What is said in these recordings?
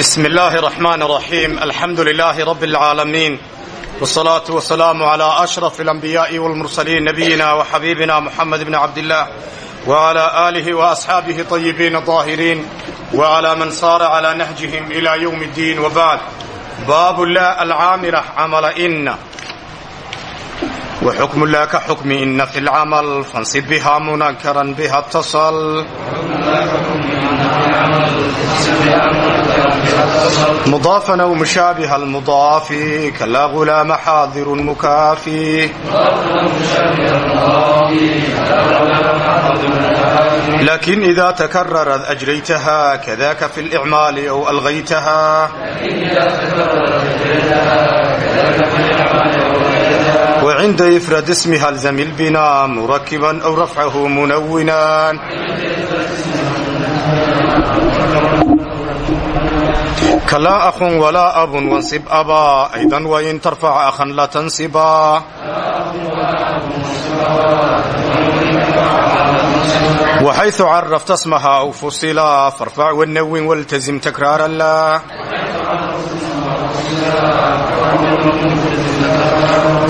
بسم الله الرحمن الرحيم الحمد لله رب العالمين والصلاة والسلام على أشرف الأنبياء والمرسلين نبينا وحبيبنا محمد بن عبد الله وعلى آله وأصحابه طيبين الطاهرين وعلى من صار على نهجهم إلى يوم الدين وبعد باب الله العامرة عمل إن وحكم الله كحكم إن في العمل فانصب بها منكرا بها اتصل مضافا أو مشابه المضاف كلا غلام حاضر مكافي لكن إذا تكررت أجريتها كذاك في الإعمال أو ألغيتها وعند إفراد اسمها الزم البناء مركبا أو رفعه منونا كلا أخ ولا أب وانصب أبا أيضا وإن ترفع أخا لا تنصبا وحيث عرفت اسمها أو فصلا فارفع والنون والتزم تكرارا لا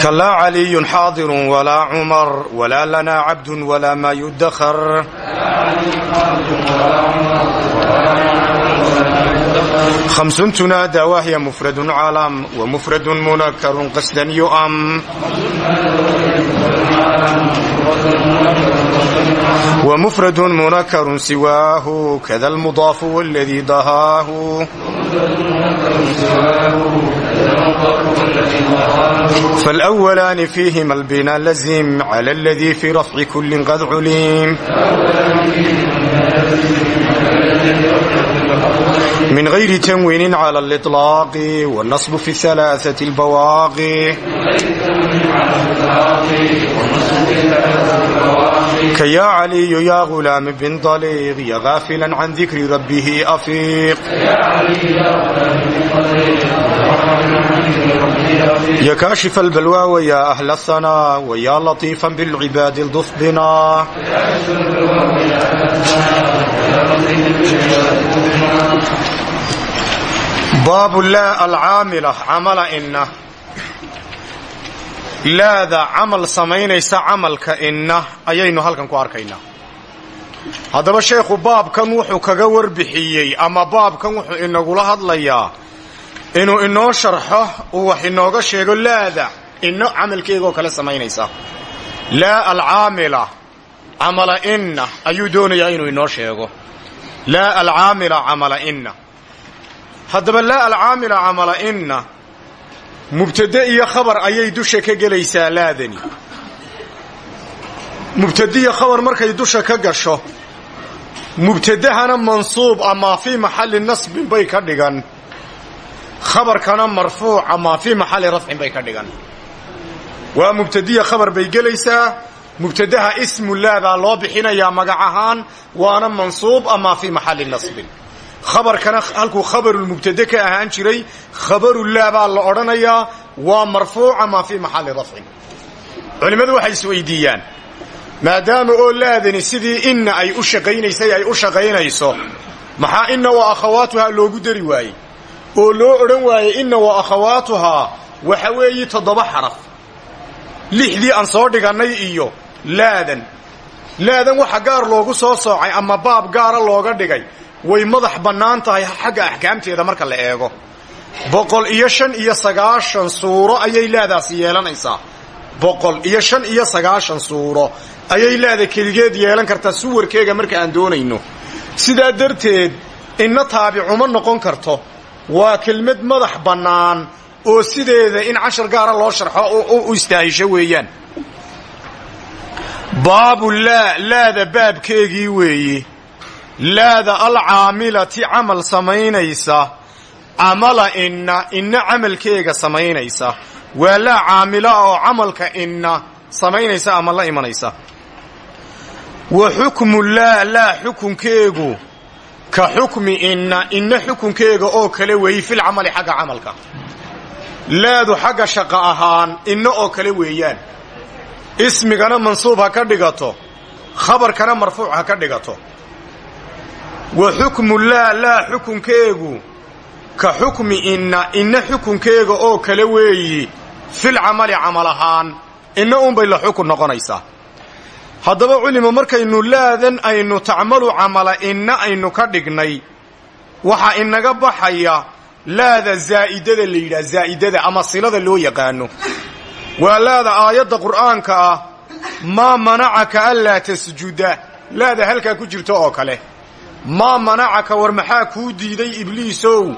كلا علي حاضر ولا عمر ولا لنا عبد ولا ما يدخر خمس تنادى وهي مفرد علم ومفرد منكر قصدا يؤم ومفرد منكر سواه كذا المضاف والذي ضهاه فالأولان فيهما البناء لزم على الذي في رفع كل قد عليم من غير تنوين على الإطلاق والنصب في الثلاثة البواقي كيا علي يا غلام بن ضليغ يا غافلا عن ذكر ربه أفيق يا كاشف البلوى ويا أهل الثناء ويا لطيفا بالعباد الضف بنا baab laa alcaamila camala inna. Laada camal samaynaysa camalka inna ayaynu halkan ku arkaynaa. Haddaba sheekhu baabkan wuxuu kaga warbixiyey ama baabkan wuxuu inagula hadlayaa inuu inoo sharxo uu wax inooga sheego laada inno camalkeegaoo kale samaynaysa. Laa alcaamila camala inna ayuu doonayaa inuu inoo sheego laa alcaamila camala inna haddaba laa alcaamila camala inna mubtade iyo khabar ayay dusha ka gelaysaa laadani mubtadiyo khabar markay dusha ka gasho mubtadahana mansuub ama fii maxalli nasbin bay ka dhigan khabarkana marfuuc ama fii maxalli rafcin bay ka dhigan waa mubtadiya khabar bay gelaysaa mubtadaha ismu laadaa loo bixinayaa magac ahaan waana mansuub ama fii maxalli nasbin. Khabarkana halkuu khabarulmubtade ka ahaan jiray khabarullah baa la odhanayaa waa marfuuca maa fii maxalli rafcin. Culimmadu waxay isweydiiyaan maadaama oo laadani sidii inna ay u shaqaynaysay ay u shaqaynayso maxaa inna wa akhawaatuhaa loogu dari waayey? Oo loo odhan waayey inna wa akhawaatuhaa waxa weeyi toddoba xaraf. Lixdii aan soo dhigannay iyo laadan. Laadan waxa gaar loogu soo soocay ama baab gaara looga dhigay. Way madax bannaan tahay xagga axkaamteeda marka la eego. Boqol iyo shan iyo sagaashan suuro ayay laadaasi yeelanaysaa. Boqol iyo shan iyo sagaashan suuro ayay laada keligeed yeelan kartaa suwarkeega marka aan doonayno. Sidaa darteed inna taabicuma noqon karto. Waa kelmad madax bannaan oo sideeda in cashar gaara loo sharxo u istaahisho weeyaan baabu laa laada baabkeegii weeye laada alcaamilati camal samaynaysa. Camala inna inna camalkeega samaynaysa. Waa laa caamila oo camalka inna samaynaysa ama la imanaysa. Wa xukmu laa laa xukunkeegu ka xukmi inna inna xukunkeega oo kale weeye fil camali xagga camalka. Laadu xagga shaqo ahaan inna oo kale weeyaan ismigana mansuub ha ka dhigato khabarkana marfuuc ha ka dhigato. Wa xukmu laa laa xukunkeegu ka xukmi inna inna xukunkeega oo kale weeyi fil camali camal ahaan inna unbay la xukun noqonaysaa. Haddaba culimo markaynu laadan aynu tacmalu camala inna aynu ka dhignay waxaa inaga baxaya laada zaa'idada la yidhaha ama silada loo yaqaano waa laada aayadda qur'aanka ah maa manacaka anlaa tasjuda. Laada halkaa ku jirta oo kale maa manacaka war maxaa kuu diiday ibliisow?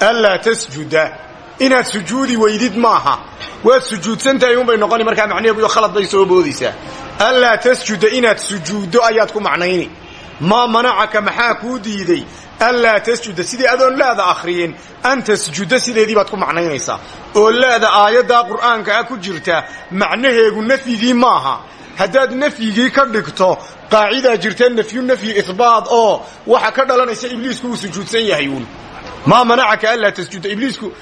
Anlaa tasjuda. Inaad sujuudi weydid maaha. Waad sujuudsantahay unbay noqoni markaa macnaheedu khalad bay soo boodaysaa. Anlaa tasjuda inaad sujuuddo ayaad ku macnayni. Maa manacaka maxaa kuu diiday anlaa tasjuda sidii adoon laada akhriyin an tasjuda sideedii baad ku macnaynaysaa oo laada aayaddaa qur'aanka ah ku jirta macnaheegu nafyigii maaha haddaad nafyigii ka dhigto qaacidaa jirta nafyu nafyi ihbaat oo waxa ka dhalanaysa ibliisku uu sujuudsan yahay uun maa manacaka anlaa tasjuda ibliisku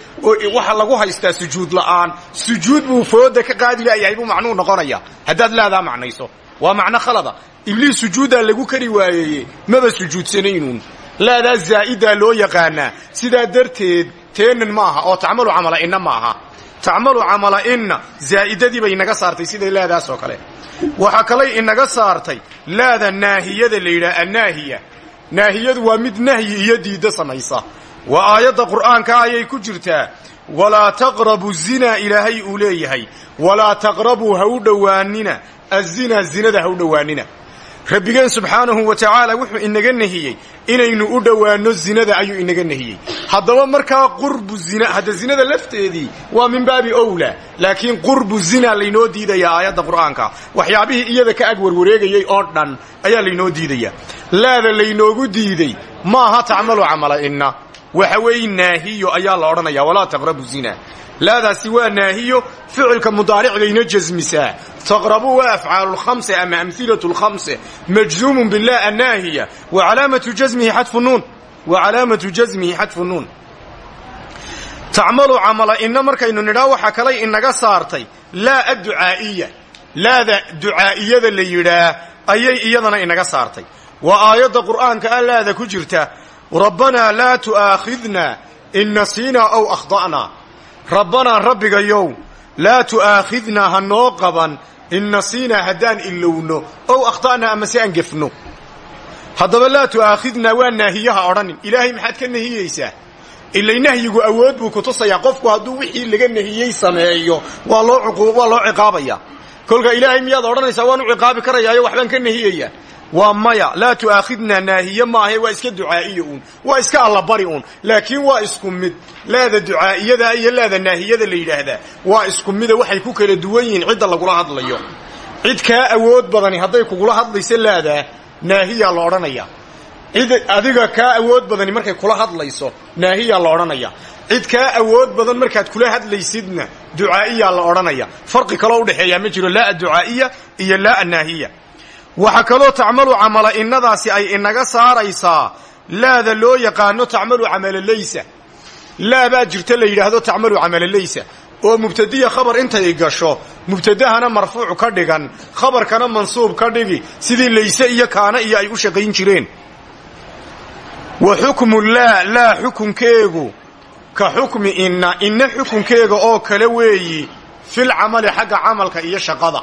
waxa lagu haystaa sujuud la'aan sujuud buu fooda ka qaadi laayahay buu macnuu noqonaya haddaad laadaa macnayso waa macno khalada ibliis sujuuddaa lagu kari waayeeye maba sujuudsanaynuun laadaa zaa'idaa loo yaqaanaa. Sidaa darteed teenan ma aha oo tacmalu camala inna ma aha. Tacmalu camala inna zaa'idadii bay inaga saartay siday laadaas oo kale. Waxaa kalay inaga saartay laada naahiyada la yidhaha annaahiya. Naahiyadu waa mid nahyi iyo diiddo samaysa. Waa aayadda qur'aanka ayay ku jirtaa. Walaa taqrabu zinaa ilaahay uu leeyahay. Walaa taqrabuu ha u dhowaanina azinaa zinada ha u dhowaanina rabbigeen subxaanahu wa tacaala wuxuu inaga nehiyey inaynu u dhowaanno zinada ayuu inaga nehiyey haddaba markaa qurbu zina hadda zinada lafteedii waa min baabi owla laakiin qurbu zina laynoo diidaya aayadda qur'aanka. Waxyaabihii iyada ka ag warwareegayey oo dhan ayaa laynoo diidaya. Laada laynoogu diidey maaha tacmalu camala inna waxa weeye naahiyo ayaa la odhanaya walaa taqrabu zina laadaasi waa naahiyo ficilka mudaaric bayna jasmisaa taqrabu waa afcaalu lkhamse ama amhilatu lkhamse majzuumun bilah annaahiya wa calaamatu jasmihi xadfu nuun wa calaamatu jasmihi xadfu nuun tacmalu camala inna markaynu nidhaa waxaa kalay inaga saartay laa adducaa'iya laada ducaa'iyada la yidhaah ayay iyadana inaga saartay waa aayadda qur'aanka laada ku jirta rabbanaa laa tu'aakhidna in nasiinaa aw akhda'naa rabbanaa rabbigayow laa tu'aakhidnaa ha noo qaban in nasiinaa haddaan ilowno ow akhta'naa ama si aan gefno. Haddaba laa tu'aakhidnaa waa naahiyaha odhanin. Ilaahay maxaad ka nahiyeysaa ilay nahyigu awood buu kutusayaa qofku hadduu wixii laga nahiyey sameeyo waa loo waa loo ciqaabaya. Kolka ilaahay miyaad odhanaysaa waan u ciqaabi karayaayo waxbaan ka nahiyaya waa maya. Laa tu'aakhidnaa naahiye maahae waa iska ducaa'iya uun. Waa iska allabari uun. Laakiin waa isku mid. Laada ducaa'iyada iyo laada naahiyada la yidhaahdaa. Waa isku mida waxay ku kala duwan yihiin. Cidda lagula hadlayo. Cid kaa awood badani hadday kugula hadlayso laadaa naahiyaa la odhanaya. Cid adiga kaa awood badani markay kula hadlayso naahiyaa la odhanaya. Cid kaa awood badan markaad kula hadlaysidna ducaa'iyaa la odhanaya. Farqi kaloo udhexeeyaa ma jiro laa adducaa'iya iyo laa annaahiya waxaa kaloo tacmalu camala innadaasi ay inaga saaraysaa. Laada loo yaqaano tacmalu camalaleysa laabaa jirta la yidhaahdo tacmalu camalaleysa oo mubtadiya khabar intay gasho. Mubtadahana marfuuc ka dhigan khabarkana mansuub ka dhigi. Sidii layse iyo kaana iyo ay u shaqayn jireen. Wa xukmu laa laa xukunkeegu. Ka xukmi inna inna xukunkeega oo kale weeyi. Fil camali xagga camalka iyo shaqada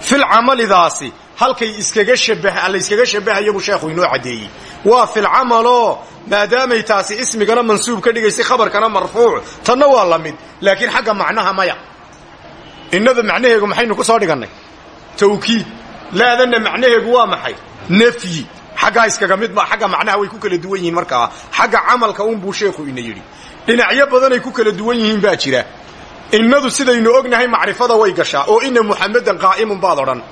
fil camalidaasi halkay iskaga shabah layskaga shabahayo buu sheekhu inoo caddeeyey. Waa fil camaloo maadaamay taasi ismigana mansuub ka dhigaysay khabarkana marfuuc. Tanna waa la mid laakiin xagga macnaha maya. Innada macnaheegu maxaynu ku soo dhigannay? Tawkiid. Laadanna macnaheegu waa maxay? Nafyi. Xaggaa iskaga mid xagga macnaha way ku kala duwan yihiin markaa. Xagga camalka unbuu sheekhu ina yidhi. Dhinacyo badanay ku kala duwan yihiin baa jira innadu sidaynu ognahay macrifada way gashaa oo ina muxamedan qaa'imun baad odhan.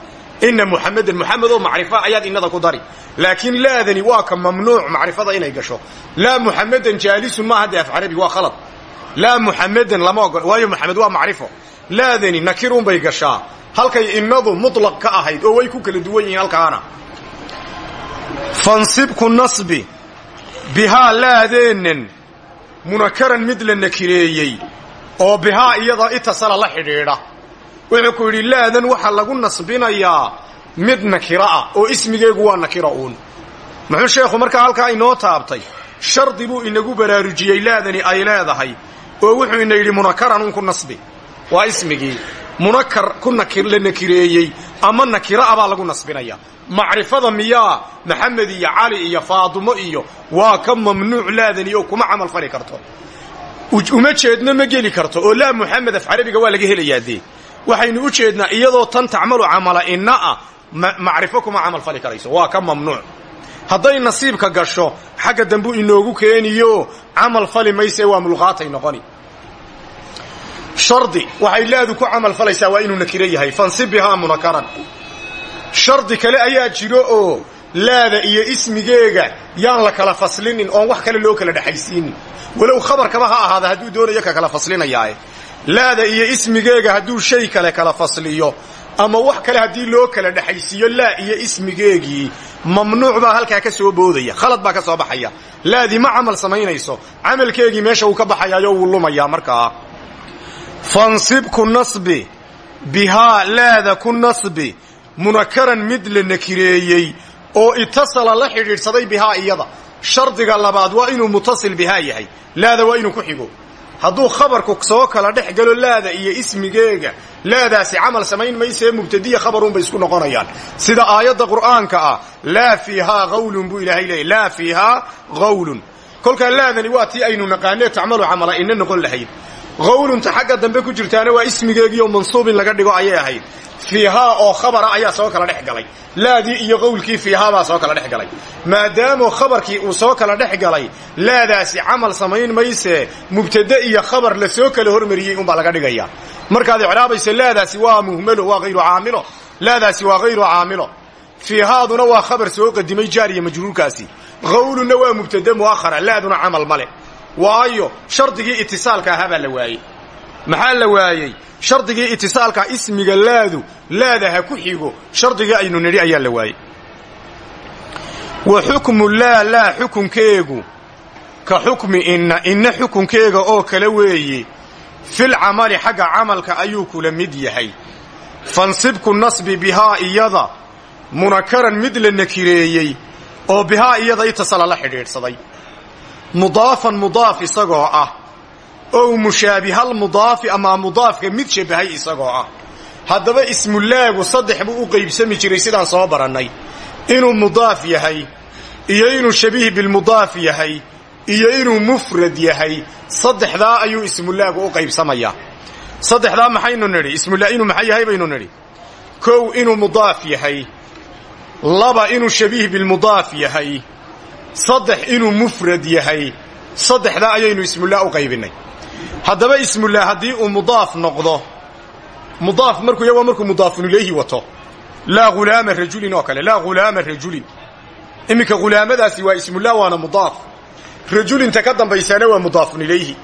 Ina muxamedan muxamed oo macrifa ayaad innada ku dari. Laakiin laadani waa ka mamnuuc macrifada inay gasho. Laa muxamedan jaalisun maaha dee af carabi waa khalad. Laa muxamedan lama ogol waayo waa macrifo. Laadani nakirun bay gashaa. Halkay innadu mutlaq ka ahayd oo way ku kala duwan yihiin halkaana. Fansibku nasbi bihaa laadeennan munakaran mid la nakireeyey oo bihaa iyada itasala la xidhiidha. Wuxuu ku yidhi laadan waxaa lagu nasbinayaa mid nakiro ah oo ismigeegu waa nakira uun muxuu sheekhu markaa halkaa inoo taabtay shardi buu inagu baraarujiyey laadani ay leedahay oo wuxuu ina yidhi munakaran un ku nasbi. Waa ismigii. Munakar ku la nakireeyey ama nakira abaa lagu nasbinaya macrifada miyaa maxamed iyo cali iyo faadimo iyo waa ka mamnuuc laadani oo kuma camal fali karto uma jeedno ma geli karto oo laa muxamed af carabiga waa laga helayaa dee. Waxaynu u jeednaa iyadoo tan tacmalu camala inna'a macrifo kuma camal fali karayso waa ka mamnuuc. Hadday nasiibka gasho xagga dambuu inoogu keeniyo camal fali maysee waa mulqaatay noqoni. Shardi waxay laadu ku camal falaysaa waa inuu nakiro yahay fansib bihaa munakaran. Shardi kale ayaa jiro oo laada iyo ismigeega yaan la kala faslinin oon wax kale loo kala dhexaysiinin walow khabarkaba ha ahaada hadduu doonayo ka kala faslinayaae laada iyo ismigeega hadduu shay kale kala fasliyo ama wax kale haddii loo kala dhexaysiiyo laa iyo ismigeegii mamnuuc baa halkaa ka soo boodaya khalad baa ka soo baxaya. Laadii ma camal samaynayso camalkeegii meesha uu ka baxayaayo wuu lumayaa markaa. Fansib ku nasbi bihaa laada ku nasbi munakaran mid la nakireeyey oo itasala la xidhiidhsaday bihaa iyada. Shardiga labaad waa inuu mutasil bihaa yahay laada waa inuu ku xigo. Hadduu khabarku soo kala dhex galo laada iyo ismigeega laadaasi camal samayn maysee mubtadiya khabarunbay isku noqonayaan. Sida aayadda qur'aanka ah laa fiihaa qawlun buu ilaahay leeyay laa fiihaa qawlun. Kolkaa laadani waa tii aynu naqaanee tacmalu camala ina noqon lahayd qawlunta xagga dambe ku jirtaana waa ismigeegiioo mansuub in laga dhigo ayay ahayd. Fiihaa oo khabara ayaa soo kala dhex galay. Laadii iyo qowlkii fiihaabaa soo kala dhex galay. Maadaamu khabarkii uu soo kala dhex galay laadaasi camal samayn maysee mubtade iyo khabar la soo kala hormariyey unbaa laga dhigaya. Markaad icraabayso laadaasi waa muhmalo waa hayru caamilo. Laadaasi waa hayru caamilo. Fiihaaduna waa khabar soo qadimay jaariya majruurkaasi. Qawlunna waa mubtade mu'ahara laaduna camal male waayo shardigii itisaalka ahaa baa la waayey. Maxaa la waayey? Shardigii itisaalka ismiga laadu laada ha ku xigo shardigii aynu nidhi ayaa la waayey. Wa xukmu laa laa xukunkeegu. Ka xukmi inna inna xukunkeega oo kale weeye. Fil camali xagga camalka ayuu kula mid yahay. Fansibku nasbi bihaa iyada. Munakaran mid la nakireeyey. Oo bihaa iyada itasala la xidhiidhsaday mudaafan mudaaf isagoo ah. Ow mushaabihal mudaafi ama mudaafka mid shabahay isagoo ah. Haddaba ismulaagu saddex buu u qaybsami jiray sidaan soo barannay. Inuu mudaaf yahay iyo inuu shabiih bilmudaaf yahay iyo inuu mufrad yahay saddexdaa ayuu ismulaagu u qaybsamayaa saddexdaa maxaynu nidhi? Ismulaa inuu maxay yahay baynu nidhi? Kow inuu mudaaf yahay laba inuu shabiih bilmudaaf yahay saddex inuu mufrad yahay saddexdaa ayaynu ismulaa u qaybinay. Haddaba ismullah haddii uu mudaaf noqdo mudaaf markuu ya waa markuu mudaafun ilayhi wato. Laa ghulaama rajulin oo kale laa ghulaama rajulin. Iminka ghulaamadaasi waa ismullah waana mudaaf. Rajulinta ka dambaysaana waa mudaafun ilayhi.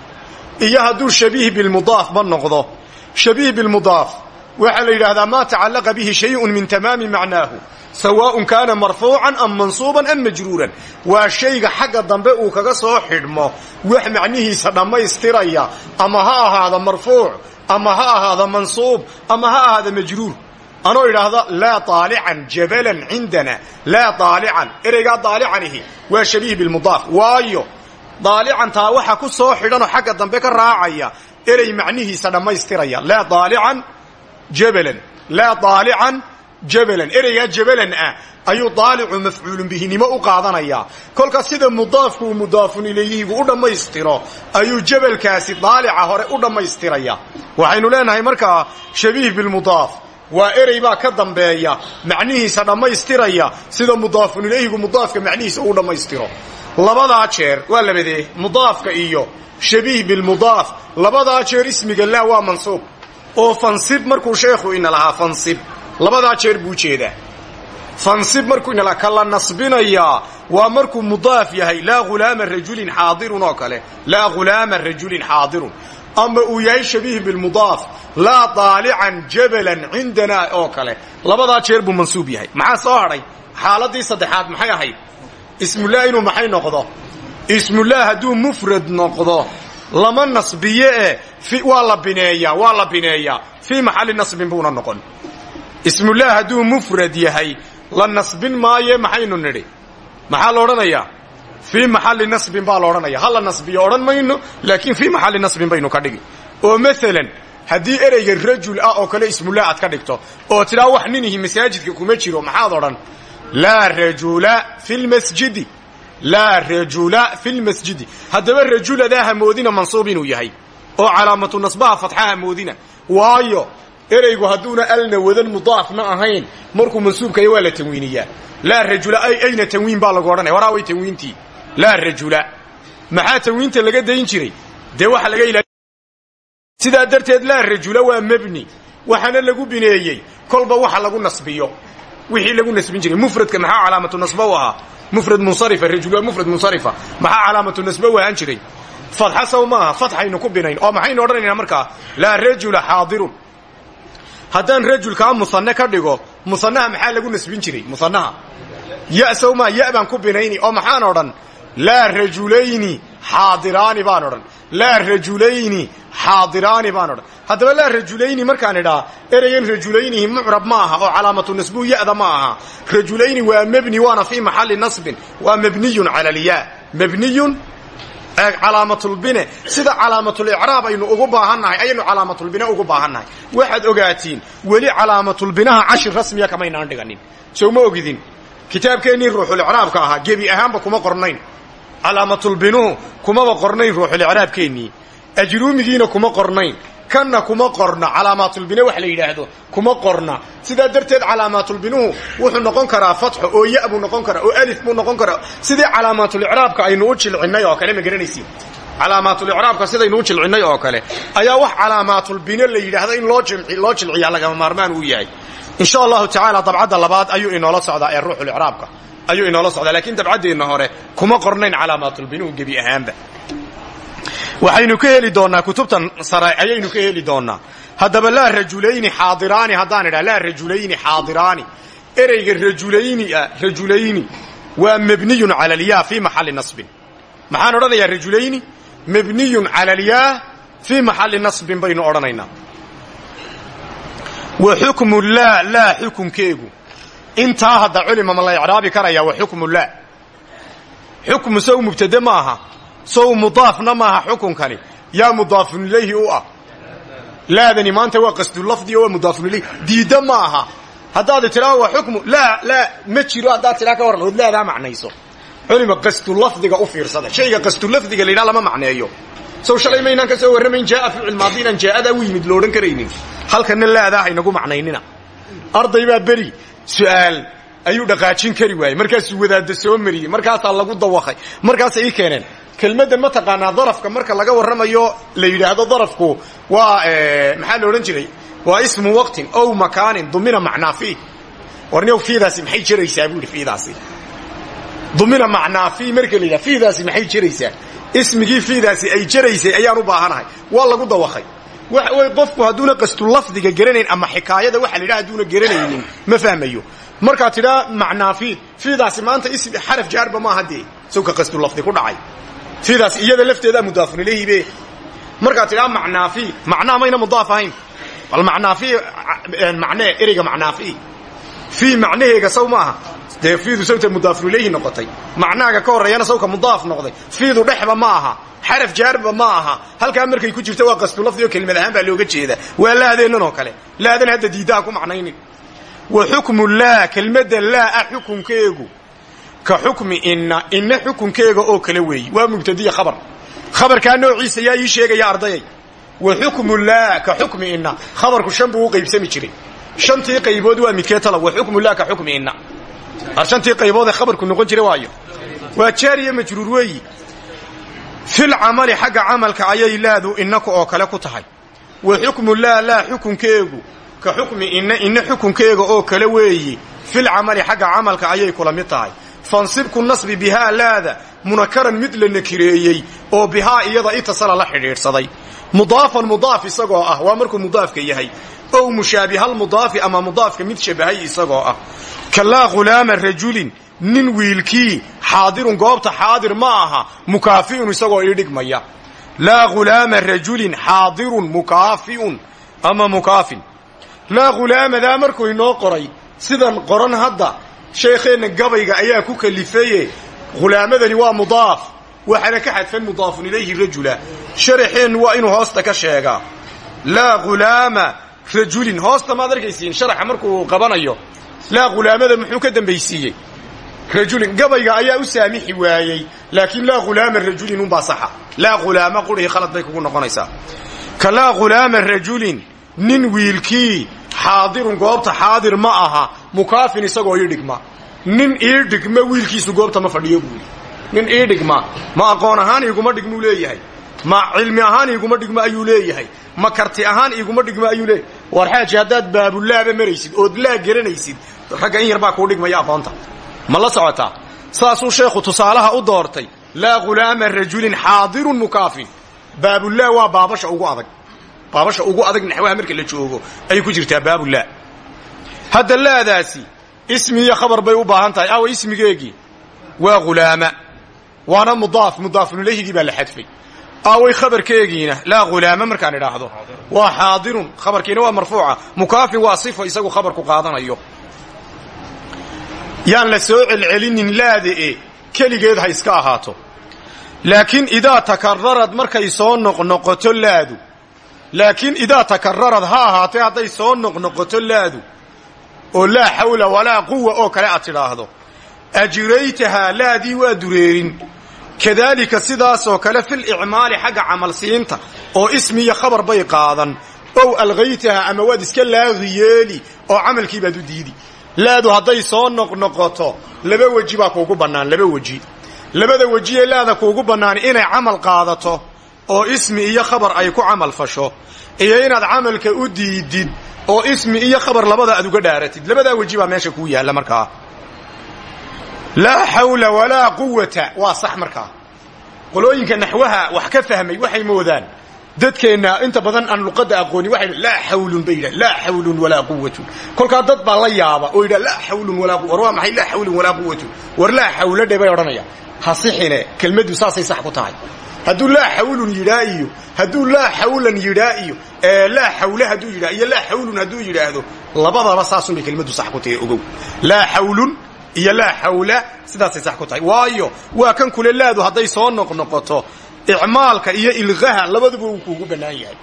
Iyo hadduu shabiih bilmudaaf ma noqdo shabiih bilmudaaf waxaa la yidhaahdaa maa tacallaqa bihi shayun min tamaami macnaahu sawaaءun kaana marfuucan am mansuuban am majruuran. Waa shayga xagga dambe uu kaga soo xidhmo wax macnihiisa dhammaystiraya. Ama ha ahaada marfuuc ama ha ahaada mansuub ama ha ahaada majruur. Anoo idhaahda laa aalican jabalan cindana laa aalican ereygaa daalicanihi waa shabiih bilmudaaf. Waayo daalicantaa waxa ku soo xidhanoo xagga dambe ka raacaya erey macnihiisa dhammaystiraya. Laa aalican jabalan. Laa aalican jabalan ereygaa jabalan ah ayuu daalicu mafcuulun bihinimo u qaadanayaa kolka sida mudaafku uu mudaafun ilayhigu u dhammaystiro ayuu jabalkaasi daalica hore u dhammaystiraya. Waxaynu leenahay markaa shabiih bilmudaaf waa erey baa ka dambeeya macnihiisa dhammaystiraya sida mudaafun ilayhigu mudaafka macnihiisa uu dhammaystiro. Labadaa jeer waa labadee mudaafka iyo shabiih bilmudaaf labadaa jeer ismiga laa waa mansuub. Oo fansib markuu sheekhu ina lahaa fansib labadaa jeer buu jeedaa fansib markuu ka la nasbinayaa waa markuu mudaaf yahay laa ghulaama rajulin xaadirun oo kale. Laa ghulaama rajulin xaadirun. Ama uu yahay shabiih bilmudaaf laa daalican jabalan cindanaa oo kale. Labadaa jeer buu mansuub yahay. Maxaa soo hadhay xaaladii saddexaad maxay ahayd? Ismullah inuu maxay noqdo? Ismullah hadduu mufrad noqdo lama nasbiye e waa la bineeyaa waa la bineeyaa. Fii maxalli nasbin buuna noqon ismullah hadduu mufrad yahay la nasbin maaye maxaynu nidhi. Maxaa la odhanayaa? Fii maxalli nasbin baa la odhanaya hala nasbiyo odhan mayno laakiin fii maxalli nasbin baynu ka dhigi. Oo maalan haddii ereyga rajul ah oo kale ismullah aad ka dhigto oo tidhaa wax ninihi masaajidka kuma jiro maxaad odhan? Laa rajula fi lmasjidi laa rajula fi lmasjidi haddaba rajuladaa hamoodina mansuub inuu yahay. Oo calaamatu nasbaha fatxaha moodina. Waayo ereygu hadduuna alna wadan mudaafna ahayn markuu mansuubkaya waa la tanwiiniyaa. Laa rajula ayna tanwiin baa lagu odhanaya. Waraa way tanwiintii. Laa rajula. Maxaa tanwiinta laga dayn jiray? Dee waxa laga ila sidaa darteed laa rajula waa mebni waxaana lagu bineeyey. Kolba waxa lagu nasbiyo. Wixii lagu nasbin jiray. Mufradka maxaa calaamatu nasba u mufrad munsarifa rajul mufrad munsarifa. Maxaa calaamatu nasba u jiray? Fatxa saw maaha. Fatxaynu ku binayn. Oo maxaynu odhanaynaa markaa? Laa rajula xaadirun haddaan rajulkaa musanne ka dhigo musanaha maxaa lagu nasbin jiray? Musanaha ya saw maa ya baan ku binayni oo maxaan odhan? Laa rajulayni xaadiraani baan odhan. Laa rajulayni xaadiraani baan odhan. Haddaba laa rajulayni markaan idhaa ereygan rajulaynihi mucrab ma aha oo calaamatu nasbuu ya'da ma aha. Rajulayni waa mebni waana fii maxalli nasbin. Waa mabniyun cala lyaa mabniyun calaamatulbine sida calaamatulicraab aynu ugu baahannahay ayaynu calaamatulbine ugu baahannahay. Waxaad ogaatiin weli calaamatulbinaha cashir rasmiya kamaynaan dhiganin sow ma ogidin kitaabkeennii ruuxulicraabka ahaa gebi ahaanba kuma qornayn. Calaamatulbinuhu kumaba qornayn ruuxulicraabkeennii ajruumigiina kuma qornayn kanna kuma qorna. Calaamaatulbine wax la yidhaahdo kuma qorna. Sidaa darteed calaamaatulbinuhu wuxuu noqon karaa fatxo oo ya buu noqon karaa oo alif buu noqon karaa. Sidii calaamaatulicraabka aynu u jilcinnay oo kale ma garanaysiin calaamaatulicraabka sidaynu u jilcinnay oo kale ayaa wax calaamaatulbine la yidhaahdo in loo jilciyaa lagama maarmaan uu yahay. Insha allahu tacaala dabcadda labaad ayuu inoola socdaa ee ruuxulicraabka ayuu inoola socdaa laakiin dabcaddeenna hore kuma qornayn calaamaatulbinuhu gebi ahaanba waxaynu ka heli doonnaa kutubtan sare ayaynu ka heli doonnaa. Haddaba laa rajulayni xaadiraani haddaan idhaha laa rajulayni xaadiraani. Ereyga rajulayni ah rajulayni waa mabniyun cala alyaa fii maxalli nasbin. Maxaan odhanayaa rajulayni? Mabniyun cala alyaa fii maxalli nasbin baynu odhanaynaa. Wa xukmu laa laa xukunkeegu. Intaa hadda culima ma la icraabi karaya wa xukmu laa. Xukmu sow mubtade ma sow mudaafna maaha xukunkani. Yaa mudaafun ilayhi u ah. Laadani maanta waa qasdulafdi waa mudaafun ilayhi. Diidda ma aha haddaad tidhaa waa xukmu. Laa laa ma jiro haddaad tidhaa ka warran. Ood laadaa macnayso. Culima qasdulafdiga u fiirsada. Shayga qasdulafdiga la yidhaha lama macneeyo. Sow shalay maynaan ka soo warramayn jaaa ficil maadi inaan jaa'adaa u yimid loodhan karaynin. Halkanna laadaa haynagu macnaynina. Arday baa beri. Su'aal ayuu dhaqaajin kari waayey. Markaasuu wadaadda soo mariyey. Markaasaa lagu dawaqay markaasay ii keeneen kelmaddan ma taqaanaa darafka marka laga warramayo la yidhaahdo darafku waa maxaa la odhan jiray? Waa ismu waqtin ow makaanin dumina macnaa fii warniow fiidaasi maxay jiraysaa buu yidhi fiidaasi. Dumina macnaa fii marka la yidhaha fiidaasi maxay jiraysaa? Ismigii fiidaasi ay jaraysay ayaan u baahanahay. Waa lagu dawaqay. Waxa wey qofku hadduuna qastulafdiga garanayn ama xikaayada waxa la yidhaha hadduuna garanaynin ma fahmayo. Markaad tidhaa macnaa fii fiidaasi maanta xaraf jaarba maaha dee sawka qastulafdi ku dhacay fiidaas iyada lafteedaa mudaafun ilayhi be. Markaad tidhaa macnaafi macnaa mayna mudaaf ahayn. Bal macnaafi macnee ereyga macnaafi. Fii macnaheega saw maaha dee fiidu sawta mudaafun ilayhi noqotay. Macnaaga ka horreeyana sawka mudaaf noqday. Fiidu dhexba ma aha. Xaraf jaarba ma aha. Halkaa markay ku jirto waa qastulafdi oo kelimad ahaan baa looga jeeda. Waa laadeennan oo kale. Laadan hadda diiddaha ku macnaynin. Wa xukmu laa kelmadda laa ah xukunkeegu ka xukmi inna inna xukunkeega oo kale weeyi. Waa mubtadiya khabar. Khabarkaa noociisa yaa ii sheegaya ardayay. Wa xukmu laa ka xukmi inna. Khabarku shan buu u qaybsami jiray. Shantii qaybood waa midkee tala wa xukmu laa ka xukmi inna. Shantii qayboodee khabarku noqon jira waayo. Waa jaariya majruur weeyi. Fil camali xagga camalka ayay laadu innaka oo kale ku tahay. Wa xukmu laa laa xukunkeegu. Ka xukmi inna inna xukunkeega oo kale weeyi. Fil camali xagga camalka ayay kula mid tahay fansibku nasbi bihaa laada munakaran mid la nakireeyey oo bihaa iyada itasala la xidhiidhsaday. Mudaafan mudaaf isagoo ah waa markuu mudaafka yahay. Ow mushaabihaalmudaafi ama mudaafka mid shabahay isagoo ah. Kalaa khulaama rajulin nin wiilkii xaadirun goobta xaadir ma aha mukaafi'un isagoo ii dhigmaya. Laa khulaama rajulin xaadirun mukaafi'un ama mukaafin. Laa khulaamadaa markuu inoo qoray sidan qoran hadda sheekheenna gabayga ayaa ku kalifeeye. Hulaamadani waa mudaaf waxaana ka xadfan mudaafun ilayhi rajula. Sharaxeennu waa inuu hoosta ka sheegaa laa hulaama rajulin hoosta maad arkaysiin sharaxa markuu qabanayo. Laa hulaamada muxuu ka dambaysiiyey? Rajulin gabayga ayaa u saamixi waayey laakiin laa hulaama rajulin unbaa saxa. Laa hulaama qurihii khalad bay kugu noqonaysaa. Ka laa hulaama rajulin nin wiilkii xaadirun goobta xaadir ma aha mukaafin isagoo ii dhigma. Nin ii dhigma wiilkiisu goobta ma fadhiyo buuli nin ii dhigma ma aqoon ahaan iguma dhigmuu leeyahay. Ma cilmi ahaan iguma dhigmo ayuu leeyahay. Ma karti ahaan iguma dhigmo ayuu leeyahay. War xaaji haddaad baabulaaba maraysid ood laa garanaysid ragga in yar baa kuu dhigmaya aqoonta. Ma la socotaa saasuu sheekhu tusaalaha u doortay. Laa hulaama rajulin xaadirun mukaafin. Baabulaa waa baabasha ugu adag baabasha ugu adag naxwaha marka la joogo ayay ku jirtaa baabulaa hadda laadaasi ismi iyo khabar bay u baahan tahay. Awa ismigeegii waa hulaama waana mudaaf mudaafunilayhigii baa la xadfay. Aaway khabarkeegiina laa hulaama markaan idhaahdo. Waa xaadirun khabarkiina waa marfuuca. Mukaafin waa sifo isagu khabarku qaadanayo. Yaan la soo celcelinin laada e keligeed ha iska ahaato. Laakiin idaa takararad markay soo noqnoqoto laadu laakiin idaa takararad ha ahaatee hadday soo noqnoqoto laadu oo laa xawla walaa quwa oo kale aad tidhaahdo. Ajraytahaa laadii waa dureerin. Kadaalika sidaasoo kale fil icmaali xagga camalsiinta oo ismi iyo khabar bay qaadan. Ow algaytaha ama waad iska laaqi yeeli oo camalkii baad u diidi. Laadu hadday soo noqnoqoto laba weji baa kuugu bannaan laba weji. Labada weji ee laada kuugu bannaan inay camal qaadato oo ismi iyo khabar ay ku camal fasho iyo inaad camalka u diidid oo ismi iyo khabar labada aad uga dhaaratid labadaa weji meesha kuu yaalla markaa. Laa xawla walaa quwata waa sax markaa. Qolooyinka naxwaha wax ka fahmay waxay moodaan dadkeenna inta badan aan luqadda aqooni waxay laa xawlun bay yidhahan laa xawlun walaa quwatun dad baa la yaaba oo yidhaha laa xawlun walaa quwa war waa maxay? Laa xawlun walaa war laa xawla dhe bay odhanayaan. Ha sixine kelmaddu saasay sax ku tahay hadduu laa xawlun yidhaa iyo hadduu laa xawlan yidhaa iyo laa xawle hadduu yidhaa iyo laa xawlun hadduu yidhaahdo. Labadaba saasunbay sax ku tahay ogow. Laa xawlun iyo laa xawla sidaasay sax ku tahay. Waayo waa kan kule laadu hadday soo noqnoqoto icmaalka iyo ilqaha labaduba uu kuugu bannaan yahay.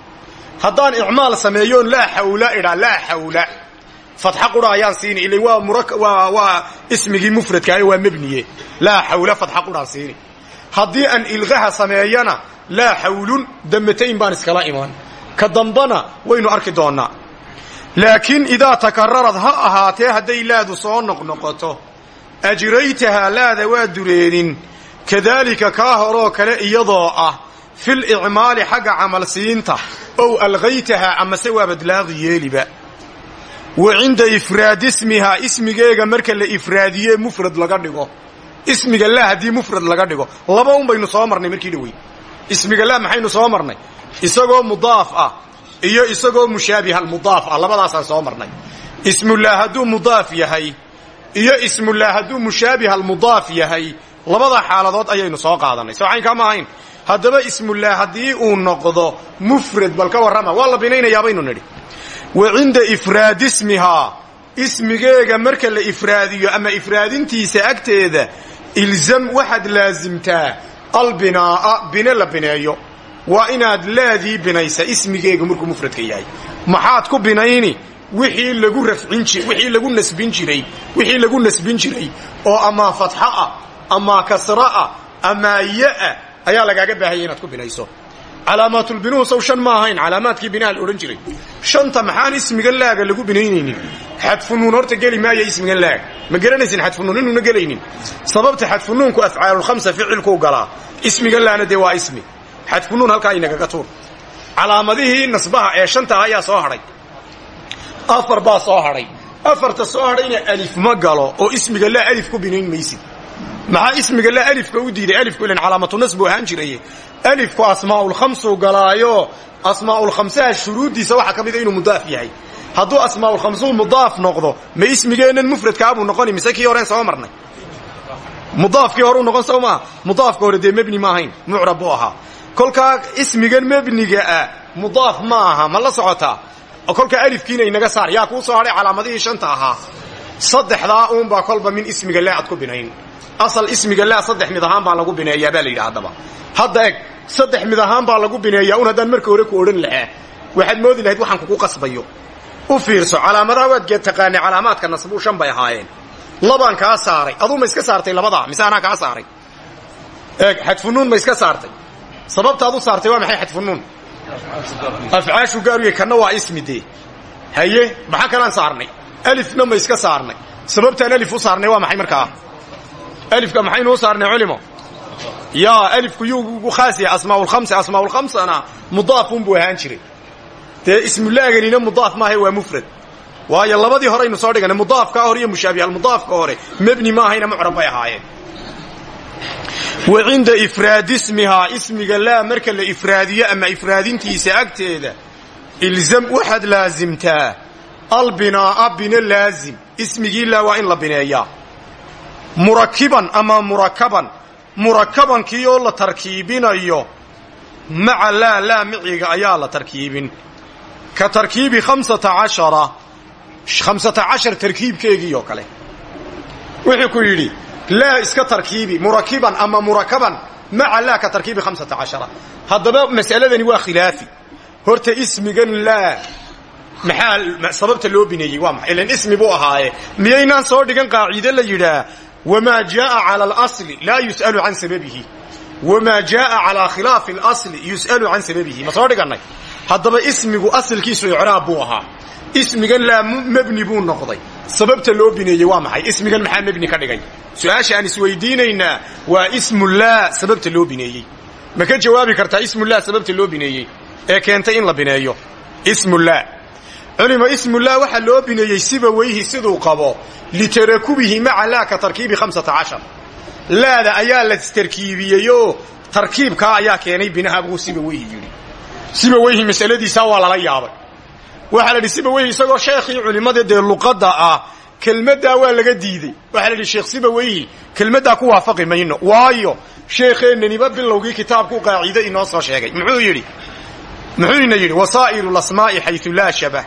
Haddaan icmaal sameeyoon laa xawla idhaa laa xawla fatxa qura ayaan siini. Ila waa mura waa waa ismigii mufradkaaye waa mebniye laa xawla fatxa quraan siini haddii aan ilqaha sameeyana laa xawlun damatayn baan iskala imaan. Ka dambana waynu arki doonnaa. Laakiin idaa takararad ha ahaatee hadday laadu soo noqnoqoto ajraytahaa laada waa dureerin kadaalika kaa horoo kale iyadoo ah fil icmaali xagga camalsiinta ow alqaytahaa amase waa badlaaqi yeeliba. Wa cinda ifraadi ismihaa ismigeega marka la ifraadiye mufrad laga dhigo ismiga laa haddii mufrad laga dhigo laba un baynu soo marnay markii dhawey ismiga laa maxaynu soo marnay? Isagoo mudaaf ah iyo isagoo mushaabiha almudaaf ah labadaasaan soo marnay. Ismullah hadduu mudaaf yahay iyo ismullah hadduu mushaabiha almudaaf yahay labada xaaladood ayaynu soo qaadanay. Soo caynkaa ma ahayn? Haddaba ismullah haddii uu noqdo mufrad bal ka warrama waa la binaynayaa baynu nidhi. Wa cinda ifraadi ismihaa ismigeega marka la ifraadiyo ama ifraadintiisa agteeda ilzam waxaad laasimtaa albinaa'a bine la bineeyo. Waa inaad laadii binaysa ismigeega markuu mufradka yahay. Maxaad ku binayni? Wixii lagu rafcin ji wixii lagu nasbin jiray wixii lagu nasbin jiray. Oo amaa fatxa ah amaa kasra ah amaa ya-a ayaa lagaaga baahaya inaad ku binayso calaamaatulbinuhu sow shan ma ahayn calaamaadkii binaha la odhan jiray. Shanta maxaan ismigan laaga lagu binaynaynin xadfunuun horta geli maaya ismigan laag ma garanaysin xadfunuun inuuna gelaynin? Sababta xadfunuunku afcaalulkhamsa ficilkuu galaa ismigan laana dee waa ismi. Xadfunuun halkaa inagaga tuur. Calaamadihii nasbaha ee shanta ayaa soo hadhay afar baa soo hadhay afarta soo hadhayna alif ma galo oo ismiga laa alif ku binayn maysid. Maxaa ismiga laa alifka u diiday? Alifku ilan calaamatu nas buu ahaan jiraye alifku asmaaulkhamsuu galaayo asmaaulkhamsaha shuruuddiisa waxaa ka mida inuu mudaaf yahay. Hadduu asmaaulkhamsuu mudaaf noqdo ma ismigeennan mufradkaabuu noqoni mise kii horeen soo marnay? Mudaafkii horeu noqon soo maaha mudaafka hore dee mebni ma ahayn mucrab buu ahaa. Kolkaa ismigan mebniga ah mudaaf ma aha ma la socotaa. Kolkaa alifkiina inaga saar yaa kuu soo hadhay calaamadihii shanta ahaa saddexdaa uunbaa kolba min ismiga laa ad ku binayn. Asal ismiga laa saddex mid ahaan baa lagu bineeyaa baa la yidhi haddaba. Hadda eg saddex mid ahaan baa lagu bineeyaa un haddaan marka hore ku odhan lahaa. Waxaad moodi lahayd waxaan kugu qasbayo. U fiirso calaamadaha waad geed taqaanay calaamaadka nasbuu shan bay ahaayeen. Labaan kaa saaray. Aduu ma iska saartay labadaa mise anaa kaa saaray? Eeg xadfunuun ma iska saartay. Sababtaad u saartay waa maxay xadfunuun afcaashu gaaruye kanna waa ismi dee. Haye maxaa kalaan saarnay alifna ma iska saarnay. Sababtaan alif u saarnay waa maxay markaa? Alifka maxaynu u saarnay culimo? Yaa alifku yuu ugu khaas yahay asmaaulkhamsa asmaaulkhamsana mudaafun buu ahaan jiray. Dee ismulaaganina mudaaf maaha waa mufrad. Waayo labadii horeynu soo dhiganay mudaafkaa hore iyo mushaabihalmudaafka hore mebni maahayna mucrab bay ahaayeen. Wa cinda ifraadi ismihaa ismiga laa marka la ifraadiyo ama ifraadintiisa agteeda ilzam waxaad laasimtaa albinaa'a bina laazim ismigii laa waa in la bineeyaa murakiban ama murakaban. Murakabankii oo la tarkiibinayo maca laa laa miciga ayaa la tarkiibin ka tarkiibi khamsata cashara khamsata cashar tarkiibkeegii oo kale. Wuxuu ku yidhi laa iska tarkiibi murakiban ama murakaban. Maca laa ka tarkiibi khamsata cashara haddaba mas'aladani waa khilaafi horta ismigan laa maxaa sababta loo bineeyey waa maxay? Ilan ismi buu ahaaye. Miyaynaan soo dhigan qaaciide la yidhaah wamaa jaaa cala alasli laa yus'alu can sababihi. Wamaa jaaa calaa khilaafi alasli yus'alu can sababihi. Ma soo dhigannay? Haddaba ismigu asalkiisu icraab buu ahaa. Ismigan laa mebni buu noqday. Sababta loo bineeyey waa maxay? Ismigan maxaa mebni ka dhigay? Su'aasha aan isweydiinaynaa waa ismullah sababta loo bineeyey. Ma ka jawaabi kartaa ismullah sababta loo bineeyey ee keentay in la bineeyo? Ismullah culima ismullah waxaa loo bineeyey siba weyhi siduu qabo. Litarakubihi maca laa ka tarkiibi hamsata cashar. Laada ayaa la tarkiibiyeyoo tarkiibkaa ayaa keenay binaha buu siba weyhi yidhi. Siba weyhi masaladiisaa waa lala yaabay. Waxaa la yidhi siba weyhi isagoo sheekhii culimmada dee luqadda ah kelmaddaa waa laga diidey. Waxaa la yidhi sheekh siba weyhi kelmaddaa ku waafaqi mayno. Waayo sheekheennaniba bilowgii kitaabku qaaciide inoo soo sheegay. Muxuu yidhi? Muxuu ina yidhi wasaa'iru lasmaa'i xayu laa shabah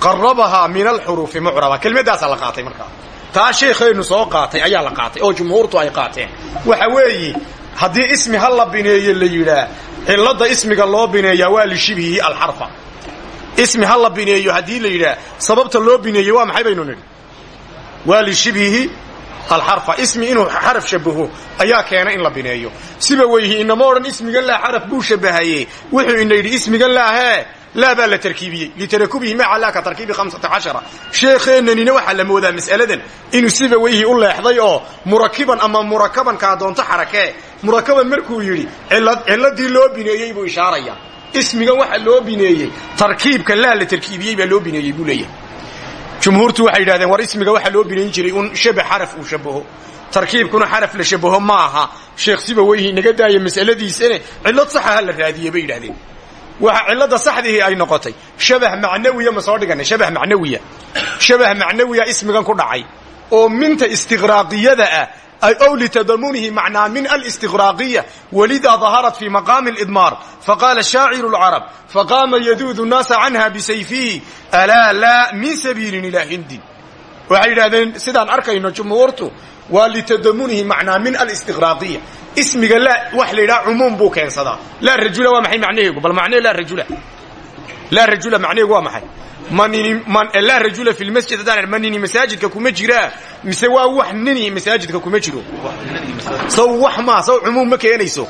qarabahaa min alxuruufi mucraba. Kelmaddaasaa la qaatay markaa taa sheekheennu soo qaatay ayaa la qaatay oo jumhuurtu ay qaateen. Waxa weeye haddii ismi ha la bineeye la yidhaah cilladda ismiga loo bineeyaa waa lishibhihi alxarfa. Ismi ha la bineeyo haddii la yidhaah sababta loo bineeyey waa maxay baynu nidhi? Waa lishibhihi alxarfa. Ismi inuu xaraf shabaho ayaa keena in la bineeyo. Siba weyhi inama odhan ismigan laa xaraf buu shabahaye wuxuu ina yidhi ismigan laa baa la tarkiibiyey litarakubihi maca laa ka tarkiibi hamsata waxaa la moodaa mas'aladan inuu siba weyhi u leexday oo murakiban ama murakabankaa doonto xarakee murakaban markuu yidhi cilladii loo bineeyey buu ishaaraya ismigan waxa loo bineeyey tarkiibka laa la tarkiibiyey baa loo bineeyey buu leeyahay jumhuurtu waxay yidhahdeen war ismiga waxaa loo binayn jiray un shabax xaraf uu shabaho tarkiibkuna xaraf la shabaho ma aha sheekh siba weyhi naga daaya mas'aladiisane cillad saxa ha la raadiye bay yidhahdeen waxa cilladda saxdihii ay noqotay. Shabah macnawiya ma soo dhiganay shabah macnawiya. Shabah macnawiya ismigan ku dhacay. Oo minta istiqraaqiyada ah ow litadamunihi macnaa min alistiqraaqiya walidaa daharat fi maqaami alidmaar faqaala shaaciru lcarab faqaama yaduudu nnaasa canha bisayfihi alaa laa min sabiilin ilaa hindin waxay yidhahdeen sidaan arkayno jumhuurtu waa litadamunihi macnaa min alistiqraaqiya ismiga laa wax la yidhaha cumuum buu keensadaa. Laa rajula waa maxay macnaheegu bal macnee laa rajula. Laa rajula macnaheegu waa maxay laa rajula fi lmasjid haddaan ma nini masaajidka kuma jiraa mise waa wax nini masaajidka kuma jiro? Saw wax maa saw cumuum ma keenayso.